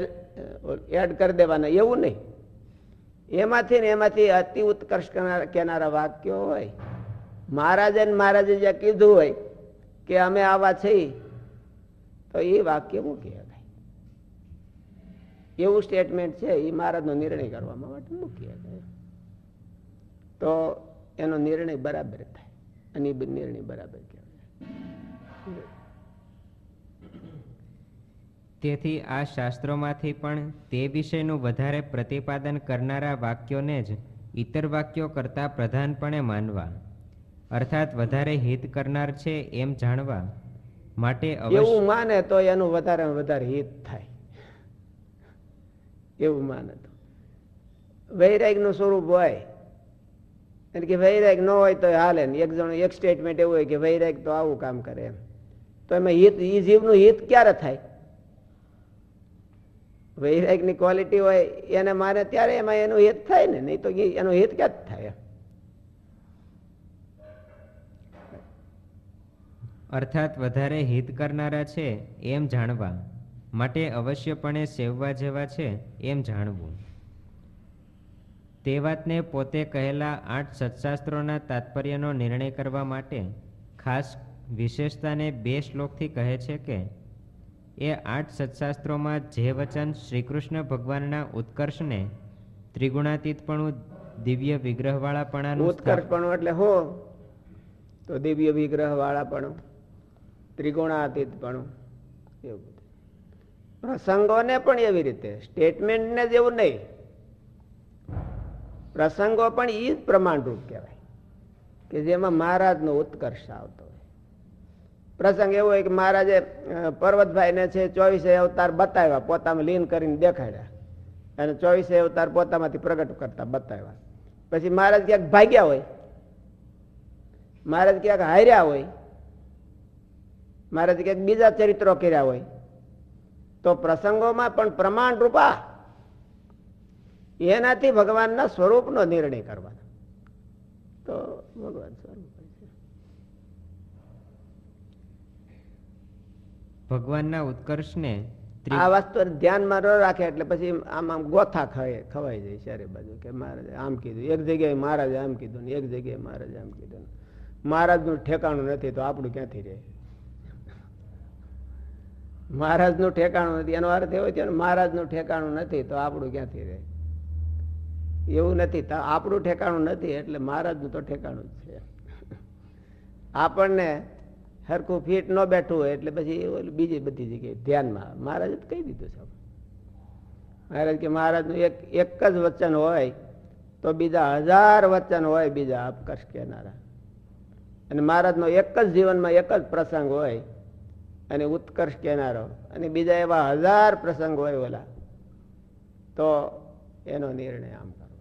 એડ કરી દેવાના, એવું નહીં. એમાંથી ને એમાંથી અતિ ઉત્કર્ષ કહેનારા વાક્યો હોય. મહારાજે મહારાજે જે કીધું હોય કે અમે આવા છીએ, તો એ વાક્ય મૂકી શકાય એવું સ્ટેટમેન્ટ છે, એ મહારાજનો નિર્ણય કરવામાં માટે મૂકી શકાય તો એનો નિર્ણય બરાબર થાય. અને એ નિર્ણય બરાબર કહેવાય. તેથી આ શાસ્ત્રોમાંથી પણ તે વિષયનું વધારે પ્રતિપાદન કરનારા વાક્યોને જ ઇતર વાક્યો કરતાં પ્રધાનપણે માનવા. અર્થાત વધારે હિત કરનાર છે એમ જાણવા માટે એવું માને તો એનું વધારે વધારે હિત થાય. એવું માને તો. વૈરાગનું સ્વરૂપ હોય, એટલે કે વૈરાગ ન હોય તો હાલે એક જણ એક સ્ટેટમેન્ટ એવું હોય કે વૈરાગ તો આવું કામ કરે એમ. તો એમાં હિત એ જીવનું હિત ક્યારે થાય? વૈરાગની ક્વોલિટી હોય, એને મારે ત્યારે એમાં એનું હિત થાય ને? નહીં તો એનું હિત ક્યાં થાય? અર્થાત વધારે હિત કરનારા છે, એમ જાણવા. માટે અવશ્યપણે સેવવા જેવા છે, એમ જાણવું. તે વાતને પોતે કહેલા આઠ સત્શાસ્ત્રોના તાત્પર્યનો નિર્ણય કરવા માટે ખાસ વિશેષતાને બે શ્લોકથી કહે છે કે, એ આઠ સત્શાસ્ત્રોમાં જે વચન શ્રીકૃષ્ણ ભગવાનના ઉત્કર્ષને ત્રિગુણાતીતપણું, દિવ્ય વિગ્રહવાળાપણાનું ઉત્કર્ષપણું એટલે હો, તો દિવ્ય વિગ્રહ વાળાપણું ત્રિગુણાતીતપણું, એવું પ્રસંગોને પણ એવી રીતે, સ્ટેટમેન્ટને જેવું નહીં. પ્રસંગો પણ એ જ પ્રમાણરૂપ કહેવાય, કે જેમાં મહારાજનો ઉત્કર્ષ આવતો પ્રસંગ એવો હોય કે મહારાજે પર્વતભાઈ પર્વતભાઈને છે ચોવીસે અવતાર બતાવ્યા પોતામાં લીન કરીને દેખાડ્યા. અને ચોવીસે અવતાર પોતામાંથી પ્રગટ કરતા બતાવ્યા. પછી મહારાજ ક્યાંક ભાગ્યા હોય, મહારાજ ક્યાંક હાર્યા હોય, મહારાજ ક્યાંક બીજા ચરિત્રો કર્યા હોય, તો પ્રસંગોમાં પણ પ્રમાણ રૂપા. એનાથી ભગવાનના સ્વરૂપનો નિર્ણય કરવાનો. તો ભગવાન સ્વરૂપ હોય છે. ભગવાનના ઉત્કર્ષને આ વસ્તુ ધ્યાનમાં ન રાખે એટલે પછી આમ આમ ગોથા ખવાય ખવાઈ જાય ચારે બાજુ કે મહારાજ આમ કીધું. એક જગ્યાએ મહારાજ આમ કીધું ને એક જગ્યાએ મહારાજ આમ કીધું મહારાજનું ઠેકાણું નથી તો આપણું ક્યાંથી રહે? મહારાજનું ઠેકાણું નથી. એનો અર્થ એવો છે મહારાજનું ઠેકાણું નથી તો આપણું ક્યાંથી રહે? એવું નથી. આપણું ઠેકાણું નથી એટલે મહારાજનું તો ઠેકાણું જ છે. આપણને હરખું ફીટ ન બેઠું હોય એટલે પછી બીજી બધી જગ્યાએ ધ્યાનમાં મહારાજ કહી દીધું છે મહારાજ કે મહારાજનું એક એક જ વચન હોય તો બીજા હજાર વચન હોય બીજા અપકર્ષ કહેનારા. અને મહારાજનો એક જ જીવનમાં એક જ પ્રસંગ હોય અને ઉત્કર્ષ કહેનારો. અને બીજા એવા હજાર પ્રસંગ હોય ઓલા. તો એનો નિર્ણય આમ કરવાનો.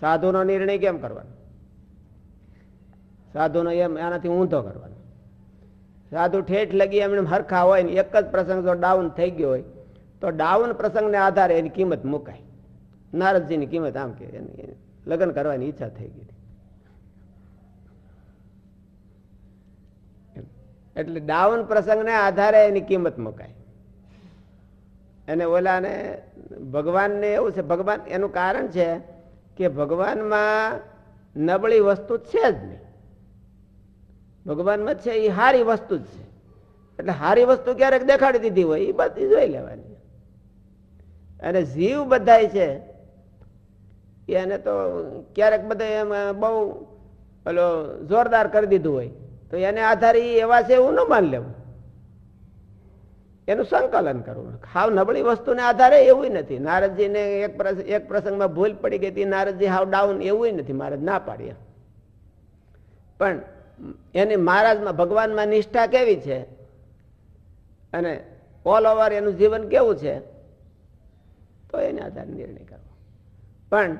સાધુનો નિર્ણય કેમ કરવાનો? સાધુનો એમ, આનાથી ઊંધો કરવાનો. સાધુ ઠેઠ લગી એમને હરખા હોય ને, એક જ પ્રસંગ જો ડાઉન થઈ ગયો હોય, તો ડાઉન પ્રસંગને આધારે એની કિંમત મુકાય. નારદજીની કિંમત આમ કે લગ્ન કરવાની ઈચ્છા થઈ ગઈ. એટલે ડાઉન પ્રસંગને આધારે એની કિંમત મુકાય. અને ઓલાને ભગવાનને એવું છે, ભગવાન એનું કારણ છે કે ભગવાનમાં નબળી વસ્તુ છે જ નહીં. ભગવાનમાં છે એ સારી વસ્તુ જ છે. એટલે સારી વસ્તુ ક્યારેક દેખાડી દીધી હોય એ બધી જોઈ લેવાની. અને જીવ બધાય છે એને તો ક્યારેક બધા એમ બહુ ઓલો જોરદાર કરી દીધું હોય, તો એને આધારે એવા છે એવું ન માન લેવું. એનું સંકલન કરવું. હાવ નબળી વસ્તુને આધારે એવું નથી. નારદજીને એક એક પ્રસંગમાં ભૂલ પડી ગઈ હતી, નારદજી હાવ ડાઉન એવું નથી. મહારાજ ના પાડ્યા પણ એની મહારાજમાં ભગવાનમાં નિષ્ઠા કેવી છે? અને ઓલ ઓવર એનું જીવન કેવું છે? તો એને આધારે નિર્ણય કરવો. પણ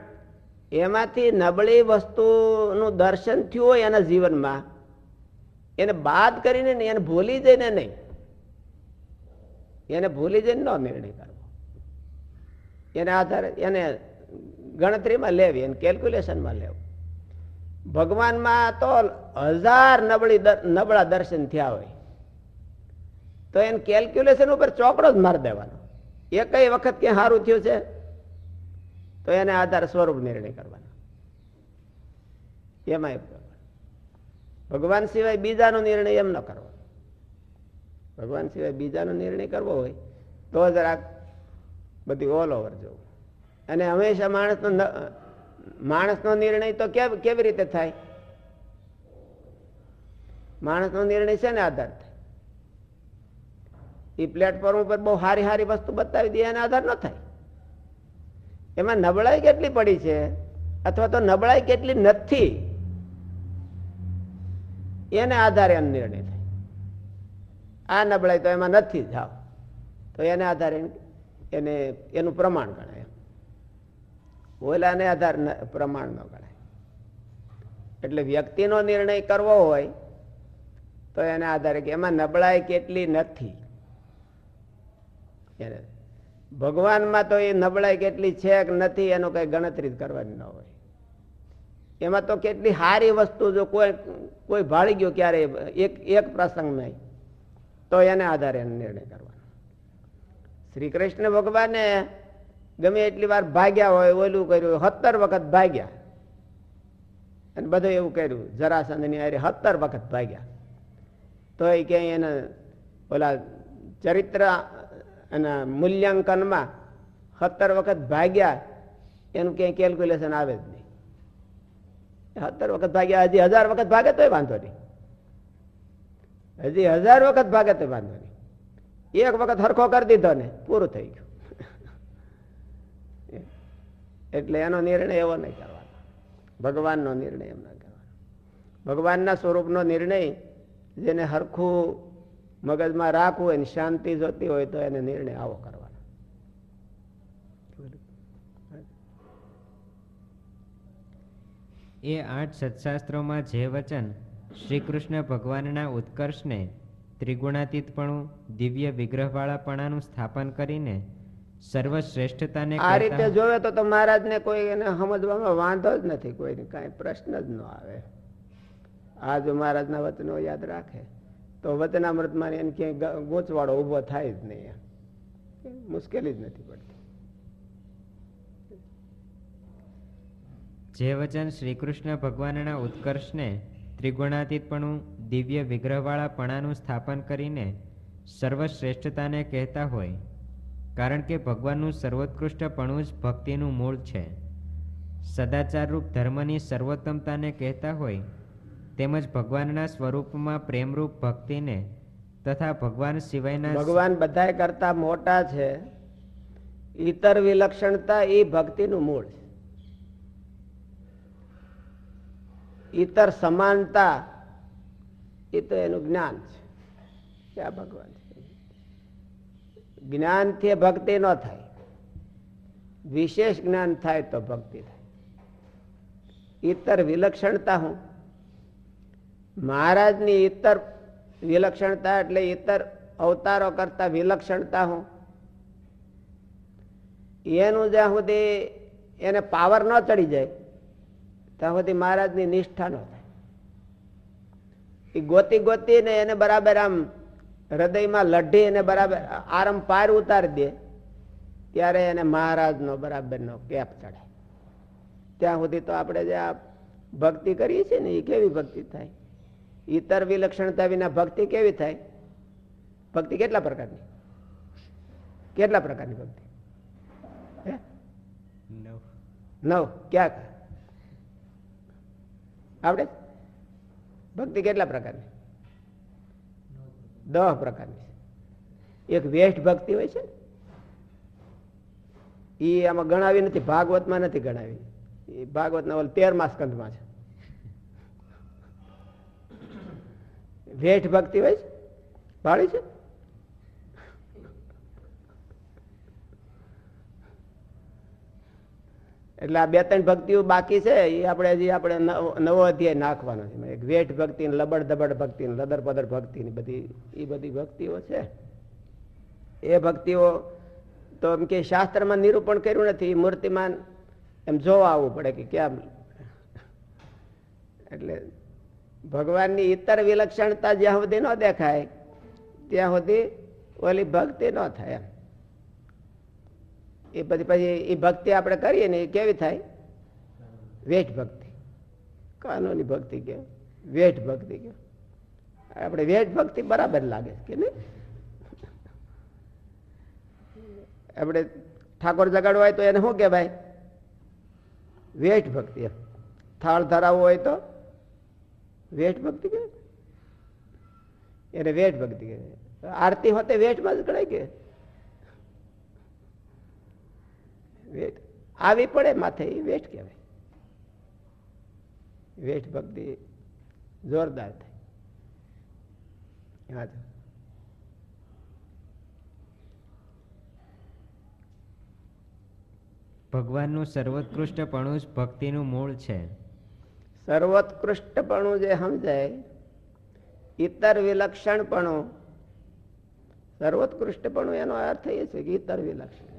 એમાંથી નબળી વસ્તુનું દર્શન થયું હોય એના જીવનમાં, એને બાદ કરીને નહીં એને ભૂલી જઈને નહીં. એને ભૂલી જઈને ન નિર્ણય કરવો. એને આધારે એને ગણતરીમાં લેવી, એને કેલ્ક્યુલેશનમાં લેવું. ભગવાનમાં તો હજાર નબળી નબળા દર્શન થયા હોય. તો એને કેલ્ક્યુલેશન ઉપર ચોપડો જ મારી દેવાનો. એકય વખત ક્યાં સારું થયું છે? તો એને આધાર સ્વરૂપ નિર્ણય કરવાનો. એમાં ભગવાન સિવાય બીજાનો નિર્ણય એમ ન કરવો. ભગવાન સિવાય બીજાનો નિર્ણય કરવો હોય, તો જરાક બધી ઓલ ઓવર જવું. અને હંમેશા માણસનો માણસનો નિર્ણય તો કેવ- રીતે થાય? માણસનો નિર્ણય છે ને આધાર થાય? એ પ્લેટફોર્મ ઉપર બહુ સારી સારી વસ્તુ બતાવી દે, એના આધાર ન થાય. એમાં નબળાઈ કેટલી પડી છે? અથવા તો નબળાઈ કેટલી નથી? એને આધારે એનો નિર્ણય થાય. આ નબળાઈ તો એમાં નથી જાવ તો એને આધારે એને, એનું પ્રમાણ ગણાય. ઓલાને આધાર પ્રમાણ ન ગણાય. એટલે વ્યક્તિનો નિર્ણય કરવો હોય, તો એને આધારે કે એમાં નબળાઈ કેટલી નથી. ભગવાનમાં તો એ નબળાઈ કેટલી છે કે નથી, એનો કઈ ગણતરી કરવાની ન હોય. એમાં તો કેટલી સારી વસ્તુ જો કોઈ કોઈ ભાળી ગયો ક્યારે, એક એક પ્રસંગ નહીં, તો એને આધારે નિર્ણય કરવાનો. શ્રી કૃષ્ણ ભગવાને ગમે એટલી વાર ભાગ્યા હોય, ઓલું કર્યું સત્તર વખત ભાગ્યા. અને બધું એવું કર્યું. જરાસંધની હારે સત્તર વખત ભાગ્યા. તો એ ક્યાંય એને ઓલા ચરિત્ર અને મૂલ્યાંકનમાં સત્તર વખત ભાગ્યા, એનું ક્યાંય કેલ્ક્યુલેશન આવે જ નહીં. સત્તર વખત ભાગ્યા, હજી હજાર વખત ભાગે તોય વાંધો નહીં. હજી હજાર વખત ભાગે તો વાંધો નહીં. એક વખત હરખો કરી દીધો ને, પૂરું થઈ ગયું. એટલે એનો નિર્ણય એવો નહીં કરવાનો ભગવાનનો નિર્ણય એમ ના કરવાનો ભગવાનના સ્વરૂપનો નિર્ણય જેને હરખું મગજમાં રાખવું હોય શાંતિ જોતી હોય તો એને નિર્ણય આવો કરવાનો. એ આઠ સત્શાસ્ત્રોમાં જે વચન શ્રી કૃષ્ણ ભગવાનના ઉત્કર્ષને ત્રિગુણાતીતપણું, દિવ્ય વિગ્રહવાળાપણાનું સ્થાપન કરીને સર્વશ્રેષ્ઠતાને આ રીતે જોવે તો મહારાજને કોઈ એને સમજવામાં વાંધો જ નથી કોઈને કાંઈ પ્રશ્ન જ ન આવે. આ જો મહારાજના વચનો યાદ રાખે તો વચનામૃતમાં એને ક્યાંય ગ- ઊભો થાય જ નહીં મુશ્કેલી જ નથી પડતી. જે વચન શ્રી કૃષ્ણ ભગવાનના ઉત્કર્ષને ત્રિગુણાતીતપણું દિવ્ય વિગ્રહવાળાપણાનું સ્થાપન કરીને સર્વશ્રેષ્ઠતાને કહેતા હોય કારણ કે ભગવાનનું સર્વોત્કૃષ્ટપણું જ ભક્તિનું મૂળ છે. સદાચારરૂપ ધર્મની સર્વોત્તમતાને કહેતા હોય, તેમજ ભગવાનના સ્વરૂપમાં પ્રેમરૂપ ભક્તિને તથા ભગવાન સિવાયના ભગવાન બધા કરતા મોટા છે. ઈતર વિલક્ષણતા એ ભક્તિનું મૂળ ઈતર સમાનતા એ તો એનું જ્ઞાન છે. આ ભગવાન છે? જ્ઞાનથી ભક્તિ ન થાય. વિશેષ જ્ઞાન થાય તો ભક્તિ થાય. ઈતર વિલક્ષણતા હું. મહારાજની ઈતર વિલક્ષણતા એટલે ઈતર અવતારો કરતા વિલક્ષણતા હું. એનું જ્યાં સુધી એને પાવર ન ચડી જાય, ત્યાં સુધી મહારાજની નિષ્ઠા ન થાય. એ ગોતી ગોતીને એને બરાબર આમ હૃદયમાં લઢી એને બરાબર આરમ પાર ઉતારી દે, ત્યારે એને મહારાજનો બરાબરનો કેપ ચડે ત્યાં સુધી તો આપણે જે આ ભક્તિ કરીએ છીએ ને, એ કેવી ભક્તિ થાય? ઈતર વિલક્ષણતા વિના ભક્તિ કેવી થાય? ભક્તિ કેટલા પ્રકારની? કેટલા પ્રકારની ભક્તિ? નવ. નવ. ક્યાં? આપણે ભક્તિ કેટલા પ્રકારની? દસ પ્રકારની છે. એક વેસ્ટ ભક્તિ હોય છે એ આમાં ગણાવી નથી, ભાગવતમાં નથી ગણાવી. એ ભાગવતના ઓલ તેરમા સ્કંદમાં છે. વેઠ ભક્તિ હોય છે, ભાળી છે એટલે આ બે ત્રણ ભક્તિઓ બાકી છે, એ આપણે હજી આપણે નવ- અધ્યાય નાખવાનો છે. એક વેઠ ભક્તિ ને લબડ દબડ ભક્તિ ને લદર પદર ભક્તિ ની બધી, એ બધી ભક્તિઓ છે. એ ભક્તિઓ તો એમ કે શાસ્ત્રમાં નિરૂપણ કર્યું નથી મૂર્તિમાન એમ જોવા આવવું પડે કે કેમ? એટલે ભગવાનની ઇતર વિલક્ષણતા જ્યાં સુધી ન દેખાય, ત્યાં સુધી ઓલી ભક્તિ ન થાય એમ. એ પછી પછી એ ભક્તિ આપણે કરીએ ને એ કેવી થાય? વેઠ ભક્તિ. કાનૂની ભક્તિ કે? વેઠ ભક્તિ કે? આપણે વેઠ ભક્તિ બરાબર લાગે કે નહીં? આપણે ઠાકોર જગાડવો હોય તો એને શું કહેવાય? વેઠ ભક્તિ થાળ ધરાવવો હોય તો વેઠ ભક્તિ કે? એને વેઠ ભક્તિ કે? આરતી હોતે વેઠમાં જ ગણાય કે? વેઠ આવી પડે માથે એ વેઠ કહેવાય. વેઠ ભક્તિ જોરદાર થાય. ભગવાનનું સર્વોત્કૃષ્ટપણું જ ભક્તિનું મૂળ છે. સર્વોત્કૃષ્ટપણું જે સમજાય ઇતર વિલક્ષણપણું. સર્વોત્કૃષ્ટપણું એનો અર્થ એ છે કે ઇતર વિલક્ષણ.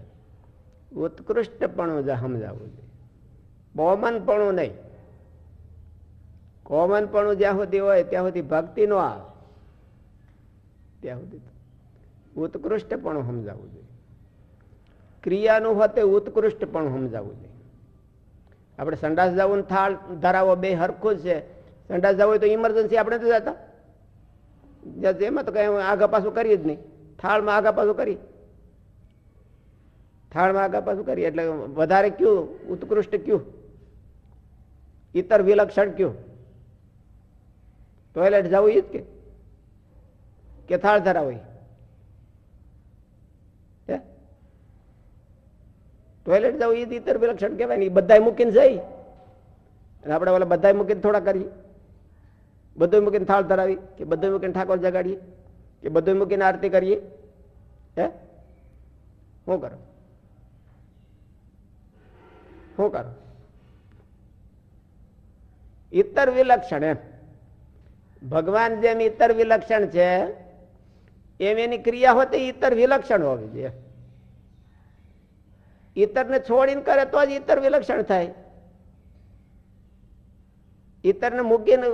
ઉત્કૃષ્ટપણું સમજાવવું જોઈએ. કોમનપણું નહીં. કોમનપણું જ્યાં સુધી હોય, ત્યાં સુધી ભક્તિ નો આવે. ત્યાં સુધી ઉત્કૃષ્ટપણું સમજાવવું જોઈએ. ક્રિયાનું હોતે ઉત્કૃષ્ટપણું સમજાવવું જોઈએ. આપણે સંડાસ જવું થાળ ધરાવો બે હરખું છે. સંડાસ જવું હોય તો ઇમરજન્સી આપણે તો જતા. એમાં તો કઈ આગા પાછું કરીએ જ નહીં. થાળમાં આગા પાછું કરી થાળમાં આગા પાછું કરીએ. એટલે વધારે કયું? ઉત્કૃષ્ટ કયું? ઇતર વિલક્ષણ કયું? ટોયલેટ જવું એ જ કે? કે થાળ ધરાવો ઈ? ટોયલેટ જવું એ જ ઇતર વિલક્ષણ કહેવાય ને બધા મૂકીને જઈ. અને આપણે ઓલા બધાય મૂકીને થોડા કરીએ. બધું મૂકીને થાળ ધરાવી, કે બધું મૂકીને ઠાકોર જગાડીએ, કે બધું મૂકીને આરતી કરીએ. હે? શું કરો? શું કરો? ઇતર વિલક્ષણ એમ. ભગવાન જેમ ઇતર વિલક્ષણ છે, એમ એની ક્રિયા હોતી ઇતર વિલક્ષણ હોવી જોઈએ. ઇતરને છોડીને કરે તો જ ઇતર વિલક્ષણ થાય. ઈતરને મૂકીને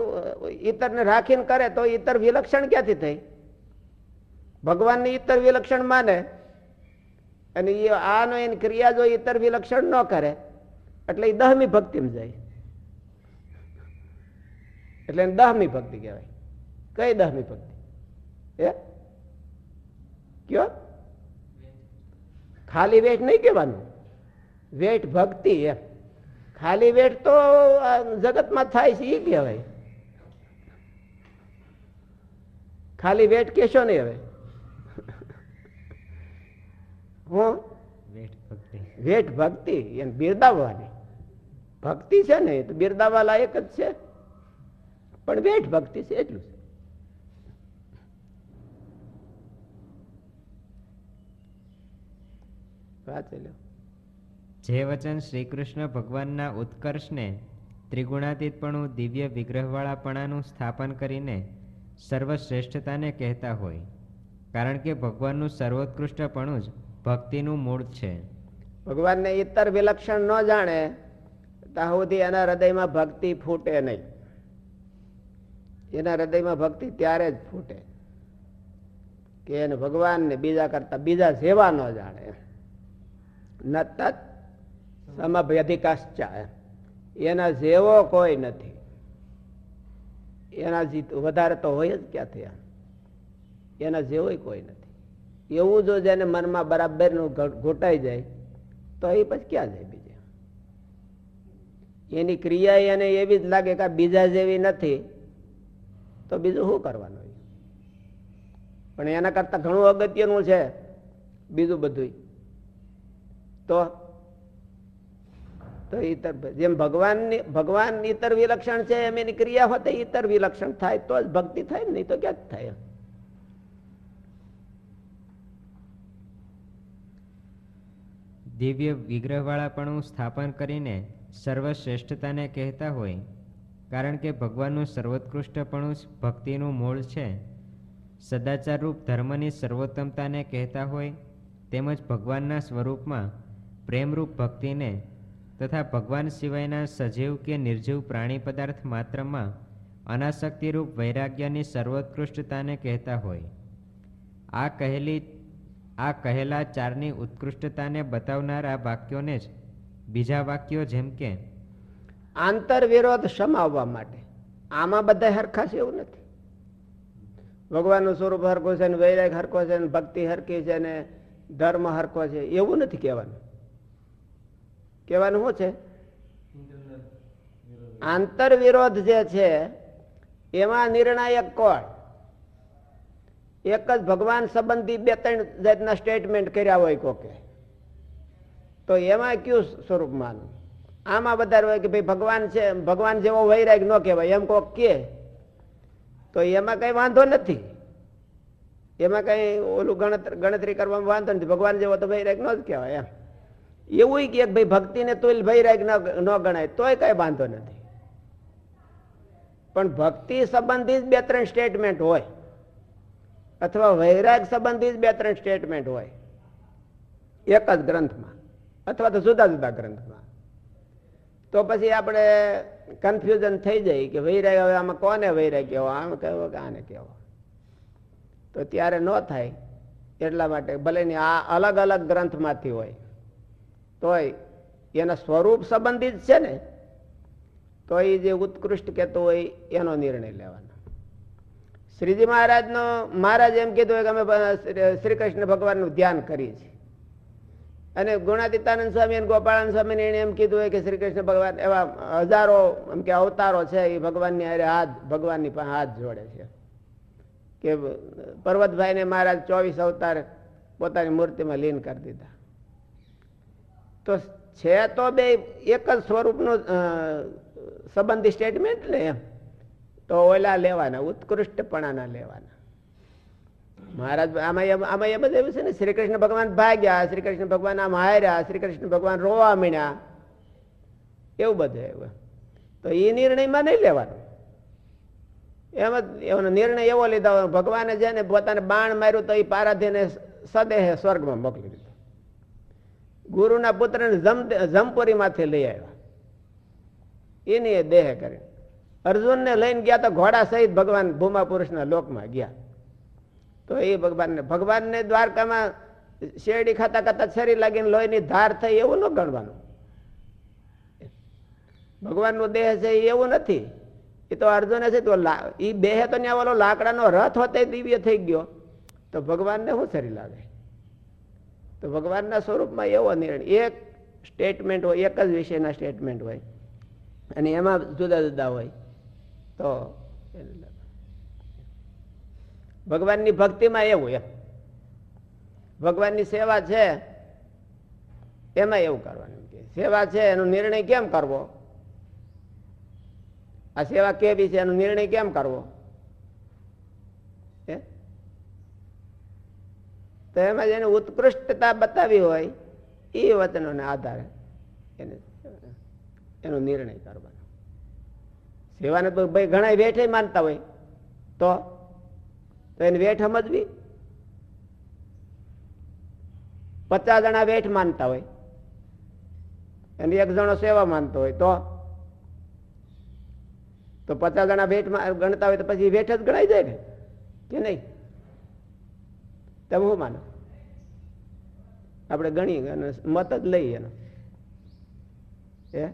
ઇતરને રાખીને કરે તો ઇતર વિલક્ષણ ક્યાંથી થઈ? ભગવાનને ઇતર વિલક્ષણ માને, અને આનો એની ક્રિયા જો ઇતર વિલક્ષણ ન કરે એટલે એ દહમી ભક્તિમાં જાય. એટલે એને દહમી ભક્તિ કહેવાય. કઈ દહમી ભક્તિ? એ કયો? ખાલી વેઠ નહીં કહેવાનું. વેઠ ભક્તિ એમ. ખાલી વેઠ તો જગતમાં થાય છે એ કહેવાય. ખાલી વેટ કેશો નહીં હવે. હું? વેટ ભક્તિ. વેઠ ભક્તિ. એને બિરદાવવાની. ભક્તિ છે ને એ તો બિરદાવા લાયક જ છે. પણ વેઠ ભક્તિ છે એટલું છે. જે વચન શ્રી કૃષ્ણ ભગવાનના ઉત્કર્ષને ત્રિગુણાતીતપણું દિવ્ય વિગ્રહવાળાપણાનું સ્થાપન કરીને સર્વશ્રેષ્ઠતાને કહેતા હોય કારણ કે ભગવાનનું સર્વોત્કૃષ્ટપણું જ ભક્તિનું મૂળ છે. ભગવાનને ઇતર વિલક્ષણ ન જાણે ત્યાં એના હૃદયમાં ભક્તિ ફૂટે નહીં. એના હૃદયમાં ભક્તિ ત્યારે જ ફૂટે. કે એને ભગવાનને બીજા કરતા બીજા જેવા ન જાણે. ન તત સમભ્યધિકાશ્ચા. એના જેવો કોઈ નથી. એના વધારે તો હોય જ ક્યાંથી થયા એના જેવો કોઈ નથી. એવું જો જેને મનમાં બરાબરનું ઘૂંટાઈ જાય, તો એ પછી ક્યાં જાય એની ક્રિયા એને એવી જ લાગે કે બીજા જેવી નથી, તો બીજું શું કરવાનું? પણ એના કરતા ઘણું અગત્યનું છે બીજું બધું તો તો ઈતર જેમ ભગવાનની ભગવાન ઈતર વિલક્ષણ છે, એમ એની ક્રિયા હોતે ઈતર વિલક્ષણ થાય, તો જ ભક્તિ થાય નહીં તો ક્યાંક થાય દિવ્ય વિગ્રહવાળાપણું સ્થાપન કરીને સર્વશ્રેષ્ઠતાને કહેતા હોય, કારણ કે ભગવાનનું સર્વોત્કૃષ્ટપણું જ ભક્તિનું મૂળ છે. સદાચારરૂપ ધર્મની સર્વોત્તમતાને કહેતા હોય, તેમજ ભગવાનના સ્વરૂપમાં પ્રેમરૂપ ભક્તિને તથા ભગવાન સિવાયના સજીવ કે નિર્જીવ પ્રાણી પદાર્થ માત્રમાં અનાસક્તિરૂપ વૈરાગ્યની સર્વોત્કૃષ્ટતાને કહેતા હોય. આ કહેલી, આ કહેલા ચારની ઉત્કૃષ્ટતાને બતાવનારા વાક્યોને જ બીજા વાક્યો જેમ કે આંતર વિરોધ સમાવવા માટે. આમાં બધા હરખા છે એવું નથી. ભગવાનનું સ્વરૂપ હરખું છે ને વૈરાગ હરખો છે ને ભક્તિ હરખી છે ને ધર્મ હરખો છે, એવું નથી કહેવાનું. કહેવાનું શું છે? આંતર વિરોધ જે છે, એમાં નિર્ણાયક કોણ? એક જ ભગવાન સંબંધી બે ત્રણ જાતના સ્ટેટમેન્ટ કર્યા હોય કોકે. તો એમાં કયું સ્વરૂપ માનું? આમાં વધારે હોય કે ભાઈ ભગવાન છે, ભગવાન જેવો વૈરાગ ન કહેવાય, એમ કોક કે તો એમાં કઈ વાંધો નથી. એમાં કઈ ઓલું ગણતરી કરવામાં વાંધો નથી. ભગવાન જેવો તો વૈરાગ ન જ કહેવાય, એમ. એવું કે ભાઈ ભક્તિને તુલ વૈરાગ ન ગણાય, તોય કઈ વાંધો નથી. પણ ભક્તિ સંબંધિત બે ત્રણ સ્ટેટમેન્ટ હોય. અથવા વૈરાગ સંબંધિત બે ત્રણ સ્ટેટમેન્ટ હોય. એક જ ગ્રંથમાં. અથવા તો જુદા જુદા ગ્રંથમાં. તો પછી આપણે કન્ફ્યુઝન થઈ જાય કે વૈરાગ હવે આમાં કોને વૈરાગ કહેવો? આમ કહેવો કે આને કહેવો? તો ત્યારે ન થાય એટલા માટે ભલે ને આ અલગ અલગ ગ્રંથમાંથી હોય, તોય એના સ્વરૂપ સંબંધિત છે ને, તો એ જે ઉત્કૃષ્ટ કહેતો હોય એનો નિર્ણય લેવાનો. શ્રીજી મહારાજનો, મહારાજ એમ કીધું હોય કે અમે શ્રી કૃષ્ણ ભગવાનનું ધ્યાન કરીએ છીએ. અને ગુણાતીતાનંદ સ્વામી અને ગોપાળાનંદ સ્વામી એને એમ કીધું કે શ્રી કૃષ્ણ ભગવાન એવા હજારો એમ કે અવતારો છે એ ભગવાનની અરે હાથ, ભગવાનની પાસે હાથ જોડે છે. કે પર્વતભાઈને મહારાજ ચોવીસ અવતાર પોતાની મૂર્તિમાં લીન કરી દીધા. તો છે તો બે, એક જ સ્વરૂપનું સંબંધી સ્ટેટમેન્ટ ને એમ. તો ઓલા લેવાના, ઉત્કૃષ્ટપણાના લેવાના. મહારાજ, આમાં એમ- આમાં એ બધું એવું છે ને શ્રી કૃષ્ણ ભગવાન ભાગ્યા શ્રી કૃષ્ણ ભગવાન આમ હાર્યા શ્રી કૃષ્ણ ભગવાન રોવા મીણ્યા. એવું બધું એવું તો એ નિર્ણયમાં નહીં લેવાનું. એમ જ એનો નિર્ણય એવો લીધો, ભગવાને છે ને પોતાને બાણ માર્યું તો એ પારાધીને સદેહે સ્વર્ગમાં મોકલી દીધો. ગુરુના પુત્રને જમ જમપુરીમાંથી લઈ આવ્યા. એની દેહ કરી અર્જુનને લઈને ગયા તો ઘોડા સહિત ભગવાન ભૂમા પુરુષના લોકમાં ગયા. તો એ ભગવાનને ભગવાનને દ્વારકામાં શેરડી ખાતા ખાતા છરી લાગીને લોહીની ધાર થઈ એવું ન ગણવાનું. ભગવાનનો દેહ છે એ એવું નથી. એ તો અર્જુને છે, તો એ બેહે તો ત્યાં ઓલો લાકડાનો રથ હોતે દિવ્ય થઈ ગયો. તો ભગવાનને શું છરી લાગે? તો ભગવાનના સ્વરૂપમાં એવો નિર્ણય. એક સ્ટેટમેન્ટ હોય, એક જ વિષયના સ્ટેટમેન્ટ હોય. અને એમાં જુદા જુદા હોય. તો ભગવાનની ભક્તિમાં એવું એમ. ભગવાનની સેવા છે, એમાં એવું કરવાનું કે, સેવા છે, એનો નિર્ણય કેમ કરવો? આ સેવા કેવી છે, એનો નિર્ણય કેમ કરવો? તો એમાં જેને ઉત્કૃષ્ટતા બતાવી હોય એ વચનોને આધારે એને એનો નિર્ણય કરવાનો. સેવાને તો ભાઈ ઘણા વેઠે માનતા હોય, તો તો એને વેઠ સમજવી? પચાસ જણા વેઠ માનતા હોય. અને એક જણો સેવા માનતો હોય. તો? તો પચાસ જણા વેઠ ગણતા હોય તો પછી વેઠ જ ગણાઈ જાય ને? કે નહીં? તમે શું માનો? આપણે ગણી અને મત જ લઈએ એનો. હે?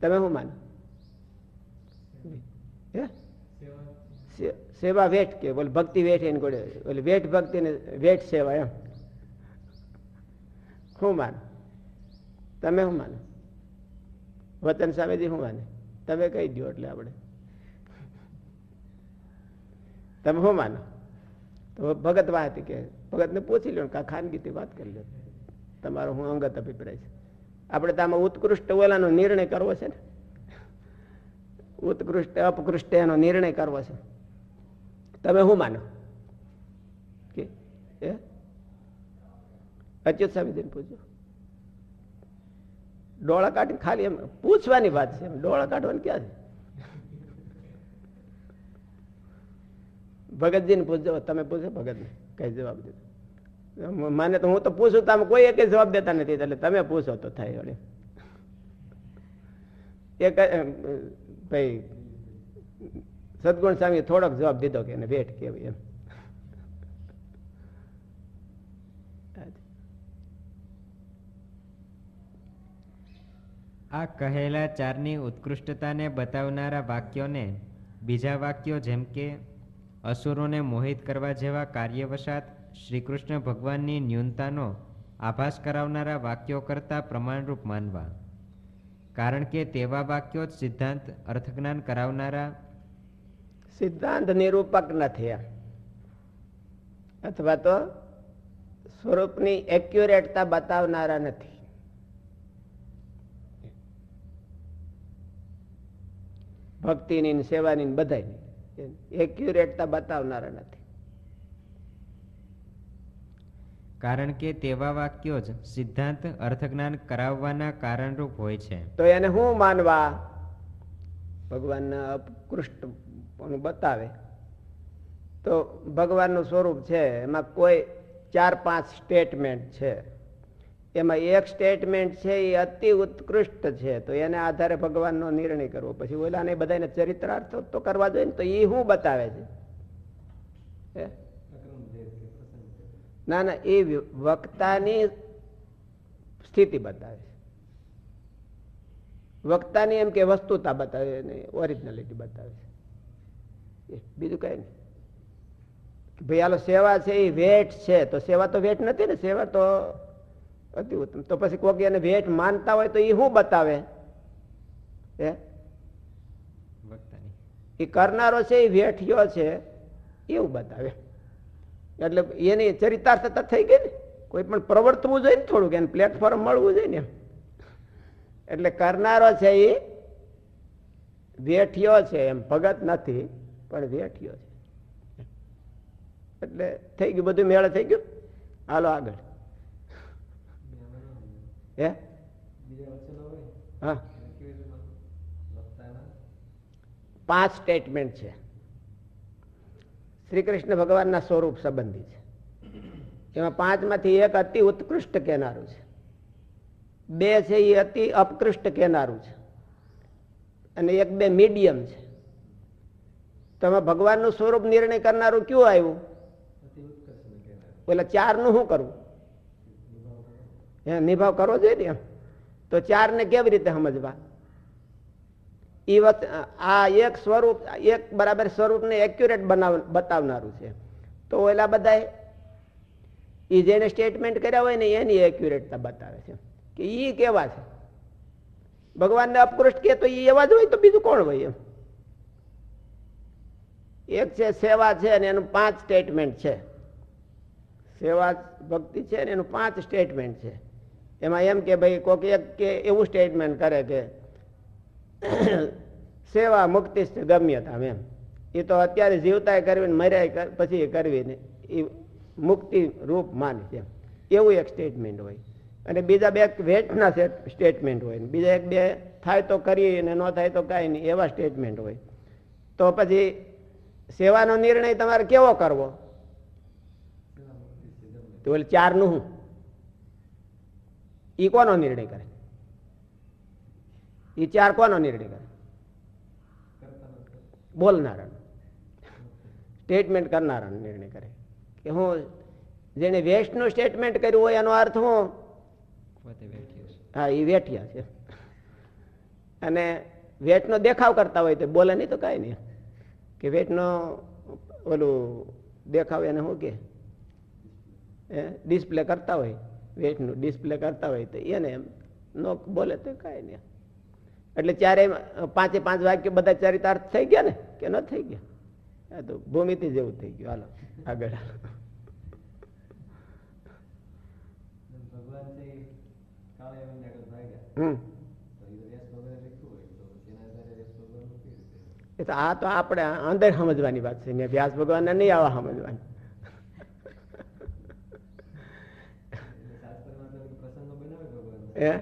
તમે શું માનો? હે? સેવા વેઠ કે, બોલે ભક્તિ વેઠ એને ગોળે. બોલે વેઠ ભક્તિ ને વેઠ સેવા એમ. શું માન? તમે શું માનો? વતન સામેથી શું માને? તમે કહી દો એટલે આપણે. તમે શું માનો? તો ભગત વાત કે, ભગતને પૂછી લો કા ખાનગીથી વાત કરી લો તમારો હું અંગત અભિપ્રાય છે. આપણે તો આમાં ઉત્કૃષ્ટ ઓલાનો નિર્ણય કરવો છે ને? ઉત્કૃષ્ટ, અપકૃષ્ટ એનો નિર્ણય કરવો છે. તમે શું માનો? કે અચ્યુત સ્વામીજીને પૂછો ડોળા કાઢી ખાલી એમ પૂછવાની વાત છે. ડોળા કાઢવાની ક્યાં છે? ભગતજીને પૂછજો. તમે પૂછો ભગતને કઈ જવાબ દીધો મને તો હું તો પૂછું તમે કોઈ એક જવાબ દેતા નથી. એટલે તમે પૂછો તો થાય વળે. એક ભાઈ સદગુણ સ્વામી થોડોક જવાબ દીધો કે એને ભેટ કેવી એમ. આ કહેલા ચારની ઉત્કૃષ્ટતાને બતાવનારા વાક્યોને બીજા વાક્યો જેમ કે, અસુરોને મોહિત કરવા જેવા કાર્યવશાત શ્રીકૃષ્ણ ભગવાનની ન્યૂનતાનો આભાસ કરાવનારા વાક્યો કરતાં પ્રમાણરૂપ માનવા. કારણ કે તેવા વાક્યો જ સિદ્ધાંત, અર્થજ્ઞાન કરાવનારા સિદ્ધાંત નિરૂપક નથી અથવા તો સ્વરૂપની એક્યુરેટતા બતાવનારા નથી. ભક્તિની સેવાની બધાની એક્યુરેટતા બતાવનારા નથી. કારણ કે તેવા વાક્યો જ સિદ્ધાંત અર્થજ્ઞાન કરાવવાના કારણરૂપ હોય છે. તો એને શું માનવા? ભગવાનના અપકૃષ્ટ બતાવે. તો ભગવાનનું સ્વરૂપ છે, એમાં કોઈ ચાર પાંચ સ્ટેટમેન્ટ છે. એમાં એક સ્ટેટમેન્ટ છે, એ અતિ ઉત્કૃષ્ટ છે. તો એને આધારે ભગવાનનો નિર્ણય કરવો પછી ઓલાને બધાને ચરિત્રાર્થ તો કરવા જોઈએ ને તો એ શું બતાવે છે? ના ના, એ વક્તાની સ્થિતિ બતાવે છે. વક્તાની એમ કે વસ્તુતા બતાવે ઓરિજિનાલિટી બતાવે છે. બીજું કઈ નહીં. ભાઈ આલો સેવા છે એ વેટ છે. તો સેવા તો વેટ નથી ને સેવા તો અતિ ઉત્તમ તો પછી કોક એને વેટ માનતા હોય તો એ શું બતાવે? હે? એ કરનારો છે એ વેઠિયો છે એવું બતાવે. એટલે એની ચરિતાર્થતા થઈ ગઈ ને. કોઈ પણ પ્રવર્તવું જોઈએ ને થોડુંક એને પ્લેટફોર્મ મળવું જોઈએ ને એટલે કરનારો છે એ વેઠિયો છે એમ ભગત નથી. પણ વેઠ્યો છે. એટલે થઈ ગયું, બધું મેળ થઈ ગયું? હાલો આગળ. હે? પાંચ સ્ટેટમેન્ટ છે. શ્રી કૃષ્ણ ભગવાનના સ્વરૂપ સંબંધી છે. એમાં પાંચમાંથી એક અતિ ઉત્કૃષ્ટ કહેનારું છે. બે છે એ અતિ અપકૃષ્ટ કહેનારું છે. અને એક બે મીડિયમ છે. તમે ભગવાનનું સ્વરૂપ નિર્ણય કરનારું કયું આવ્યું? પેલા ચારનું શું કરવું? હે, નિભાવ કરવો જોઈએ ને તો ચારને કેવી રીતે સમજવા? એ વખત આ એક સ્વરૂપ, એક બરાબર સ્વરૂપને એક્યુરેટ બનાવ, બતાવનારું છે. તો ઓલા બધા એ જેને સ્ટેટમેન્ટ કર્યા હોય ને એની એક્યુરેટતા બતાવે છે. કે એ કેવા છે? ભગવાનને અપકૃષ્ટ કે તો એ એવા જ હોય તો બીજું કોણ હોય એમ? એક છે સેવા છે અને એનું પાંચ સ્ટેટમેન્ટ છે. સેવા ભક્તિ છે ને એનું પાંચ સ્ટેટમેન્ટ છે. એમાં એમ કે ભાઈ કોઈક એક કે એવું સ્ટેટમેન્ટ કરે કે સેવા મુક્તિ ગમ્યતા એમ. એ તો અત્યારે જીવતાય કરવી ને મર્યાય પછી કરવી ને એ મુક્તિ રૂપ માને છે એવું એક સ્ટેટમેન્ટ હોય. અને બીજા બે વેટના સ્ટેટમેન્ટ હોય. ને બીજા એક બે થાય તો કરીએ ને ન થાય તો કાંઈ નહીં. એવા સ્ટેટમેન્ટ હોય. તો પછી સેવાનો નિર્ણય તમારે કેવો કરવો? તો ઓલે ચારનું શું ઈ કોનો નિર્ણય કરે? ઈ ચાર કોનો નિર્ણય કરે? બોલનારા સ્ટેટમેન્ટ કરનારા નિર્ણય કરે. કે હું જેને વેસ્ટનું સ્ટેટમેન્ટ કર્યું હોય એનો અર્થ હું? હા એ વેઠિયા છે. અને વેટનો દેખાવ કરતા હોય તો બોલે નહીં તો કાંઈ નહીં. કે વેટનો ઓલું દેખાવ એને શું કે? ડિસ્પ્લે કરતા હોય વેટનું ડિસ્પ્લે કરતા હોય તો એને એમ નો બોલે તો કાંઈ નહીં. એટલે ચારે પાંચે પાંચ વાક્ય બધા ચરિતાર્થ થઈ ગયા ને? કે ન થઈ ગયા? આ તો ભૂમિતિ જેવું થઈ ગયું. હાલો આગળ ભગવાન હમ તો એ તો વ્યાસ ભગવાને લખ્યું હોય તો પછી એના આધારે વ્યાસ ભગવાનનું કેવી રીતે એ તો આ તો આપણે અંદર સમજવાની વાત છે. ને વ્યાસ ભગવાનને નહીં આવા સમજવાની. એટલે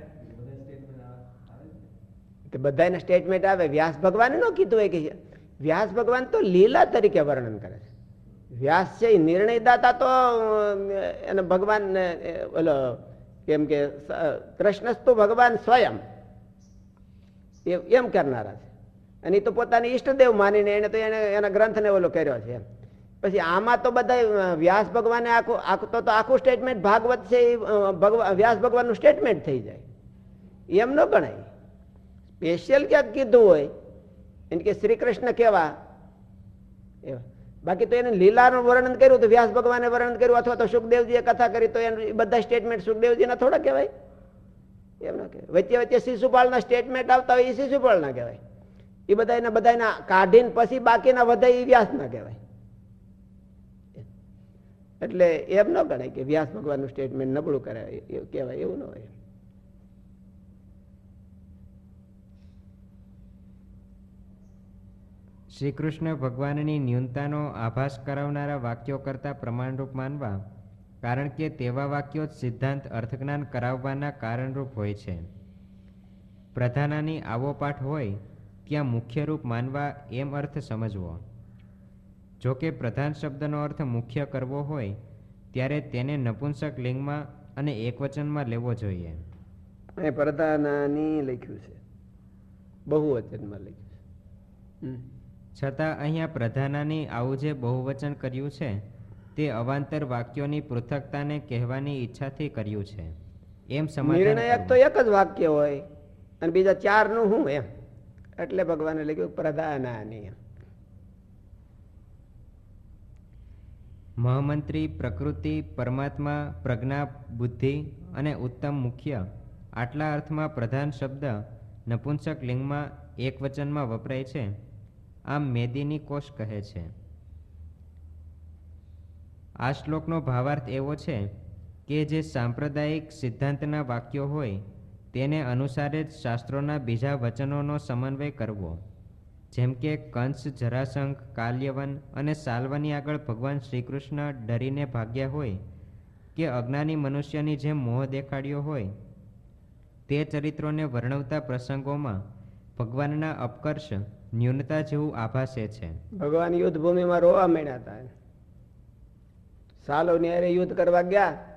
એ બધાને સ્ટેટમેન્ટ આવે. વ્યાસ ભગવાને ન કીધું હોય કે વ્યાસ ભગવાન તો લીલા તરીકે વર્ણન કરે છે. વ્યાસ છે એ નિર્ણયદાતા તો એને ભગવાન ઓલો, કેમ કે કૃષ્ણસ્તુ ભગવાન સ્વયં. એમ કરનારા છે. અને એ તો પોતાની ઈષ્ટદેવ માનીને એને તો એને એના ગ્રંથને ઓલો કર્યો છે પછી આમાં તો બધા વ્યાસ ભગવાને આખું આખું તો આખું સ્ટેટમેન્ટ ભાગવત છે એ ભગવાન વ્યાસ ભગવાનનું સ્ટેટમેન્ટ થઈ જાય. એમ ન ગણાય. સ્પેશિયલ ક્યાંક કીધું હોય, એને કે શ્રી કૃષ્ણ કેવા? એવા. બાકી તો એને લીલાનું વર્ણન કર્યું, તો વ્યાસ ભગવાને વર્ણન કર્યું, અથવા તો સુખદેવજીએ કથા કરી, તો એનું બધા સ્ટેટમેન્ટ સુખદેવજીના થોડા કહેવાય. એમ ના કહેવાય. વચ્ચે વચ્ચે શિશુપાળના સ્ટેટમેન્ટ આવતા હોય એ શિશુપાળના કહેવાય. એ બધા એના બધાના કાઢીને પછી બાકીના વધે એ વ્યાસના કહેવાય. એટલે એમ ન ગણાય કે વ્યાસ ભગવાનનું સ્ટેટમેન્ટ નબળું કરાય કહેવાય, એવું ન હોય. શ્રી કૃષ્ણ ભગવાનની ન્યૂનતાનો આભાસ કરાવનારા વાક્યો કરતાં પ્રમાણરૂપ માનવા, કારણ કે તેવા વાક્યો જ સિદ્ધાંત અર્થજ્ઞાન કરાવવાના કારણરૂપ હોય છે. પ્રધાનાની આવો પાઠ હોય ત્યાં મુખ્ય રૂપ માનવા એમ અર્થ સમજવો. જો કે પ્રધાન શબ્દનો અર્થ મુખ્ય કરવો હોય ત્યારે તેને નપુંસક લિંગમાં અને એકવચનમાં લેવો જોઈએ. એ પ્રધાનાની લખ્યું છે. બહુવચનમાં લખ્યું છે. છતાં અહીંયા પ્રધાનાની આવું જે બહુવચન કર્યું છે તે અવાંતર વાક્યોની પૃથકતાને કહેવાની ઈચ્છાથી કર્યું છે. એમ સમજ નિર્ણયક તો એક જ વાક્ય હોય અને બીજા ચારનું શું એમ? એટલે ભગવાને લખ્યું પ્રધાનાની મહામંત્રી, પ્રકૃતિ, પરમાત્મા, પ્રજ્ઞા, બુદ્ધિ અને ઉત્તમ મુખ્ય આટલા અર્થમાં પ્રધાન શબ્દ નપુંસક લિંગમાં એક વચનમાં વપરાય છે. આમ મેદીની કોષ કહે છે. આ શ્લોકનો ભાવાર્થ એવો છે કે જે સાંપ્રદાયિક સિદ્ધાંતના વાક્યો હોય તેને અનુસારે જ શાસ્ત્રોના બીજા વચનોનો સમન્વય કરવો. જેમ કે કંસ, જરાસંઘ, કાલ્યવન અને સાલ્વની આગળ ભગવાન શ્રીકૃષ્ણ ડરીને ભાગ્યા હોય કે અજ્ઞાની મનુષ્યની જેમ મોહ દેખાડ્યો હોય, તે ચરિત્રોને વર્ણવતા પ્રસંગોમાં ભગવાનના અપકર્ષ ન્યૂનતા જેવું આભાસે છે. ભગવાન યુદ્ધ ભૂમિમાં રોવા માંડ્યા હતા સાલો યુદ્ધ કરવા ગયા.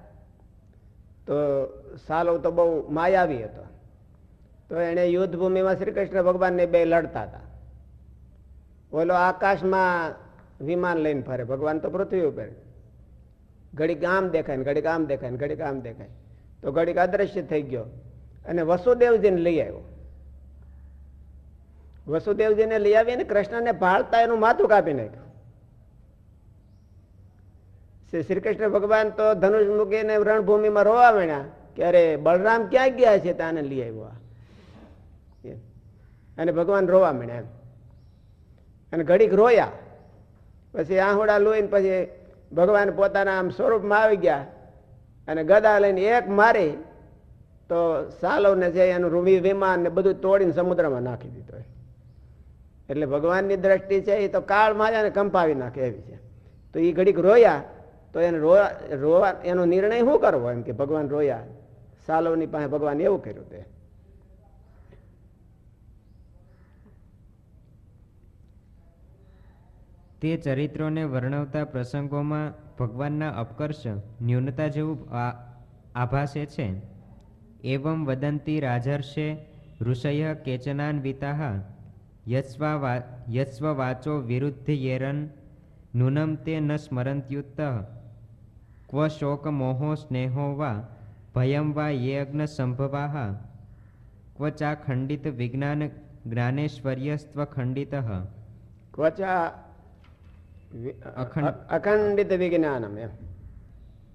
તો સાલો તો બહુ માયાવી હતો. તો એને યુદ્ધ ભૂમિમાં શ્રી કૃષ્ણ ભગવાનને બે લડતા હતા. ઓલો આકાશમાં વિમાન લઈને ફરે. ભગવાન તો પૃથ્વી ઉપર. ઘડીક આમ દેખાય ને ઘડીક આમ દેખાય ને ઘડીક આમ દેખાય. તો ઘડીક અદ્રશ્ય થઈ ગયો અને વસુદેવજીને લઈ આવ્યો. વસુદેવજીને લઈ આવીને કૃષ્ણને ભાળતા એનું માથું કાપી નાખ્યું. શ્રી કૃષ્ણ ભગવાન તો ધનુષ મૂકીને રણભૂમિમાં રોવા મળ્યા કે અરે બળરામ ક્યાં ગયા છે તાને લઈ આવ્યો. અને ભગવાન રોવા મળ્યા અને ઘડીક રોયા. પછી આહુડા લોહીને પછી ભગવાન પોતાના આમ સ્વરૂપમાં આવી ગયા. અને ગદા લઈને એક મારી તો સાલવને છે એનું રૂમી વિમાન ને બધું તોડીને સમુદ્રમાં નાખી દીધો એટલે ભગવાનની દ્રષ્ટિ છે એ તો કાળ માર્યા ને કંપાવી નાખે એવી છે. તો એ ઘડીક રોયા. તો એને રોવા રોવા, એનો નિર્ણય શું કરવો એમ કે ભગવાન રોયા. સાલવની પાસે ભગવાન એવું કર્યું તે. તે ચરિત્રોને વર્ણવતા પ્રસંગોમાં ભગવાનના અપકર્ષ ન્યૂનતા જેવું આભાસે છે. એવમ વદંતી રાજર્ષે ઋષય કેચનાન્વિતા યસ્વા યસ્વ વાચો વિરુદ્ધ યેરન, નૂનમ તે ન સ્મરંત્યુત્ત ક્વ શોક મોહો સ્નેહો વા ભયં વા યે અગ્ન સંભવાઃ ક્વ ચા ખંડિત વિજ્ઞાન જ્ઞાનેશ્વર્યસ્ત્વ ખંડિત ક્વચા અખંડિત વિજ્ઞાનમ એમ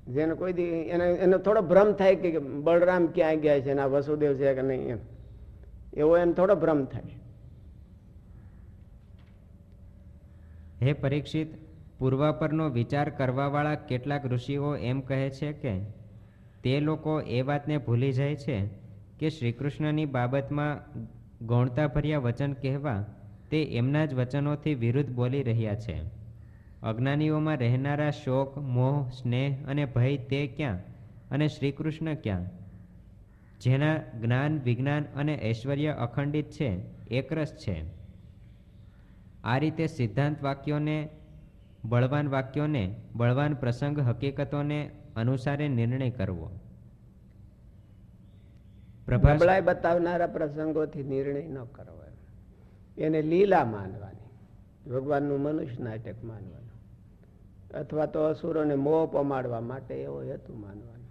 જેને કોઈ દી એને એનો થોડો ભ્રમ થાય કે બળરામ ક્યાં ગયા છે ને આ વસુદેવ છે કે નહીં એમ. એવો એને થોડો ભ્રમ થાય. હે પરીક્ષિત પૂર્વાપરનો વિચાર કરવાવાળા કેટલાક ઋષિઓ એમ કહે છે કે, તે લોકો એ વાતને ભૂલી જાય છે કે શ્રીકૃષ્ણની બાબતમાં ગૌણતાભર્યા વચન કહેવા તે એમના જ વચનોથી વિરુદ્ધ બોલી રહ્યા છે. અજ્ઞાનીઓમાં રહેનારા શોક, મોહ, સ્નેહ અને ભય તે ક્યાં અને શ્રીકૃષ્ણ ક્યાં? જેના જ્ઞાન, વિજ્ઞાન અને ઐશ્વર્ય અખંડિત છે, એકરસ છે. આ રીતે સિદ્ધાંત વાક્યોને બળવાન વાક્યોને બળવાન પ્રસંગ હકીકતોને અનુસારે નિર્ણય કરવો. પ્રભાસ બતાવનારા પ્રસંગોથી નિર્ણય ન કરવો એને લીલા માનવાની ભગવાનનું મનુષ્ય નાટક માનવાનું અથવા તો અસુરોને મોહ પમાડવા માટે એવો હેતુ માનવાનો.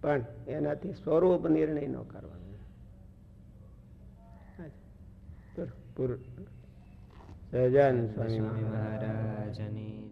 પણ એનાથી સ્વરૂપ નિર્ણય ન કરવાનો. સજાન. સ્વામી મહારાજની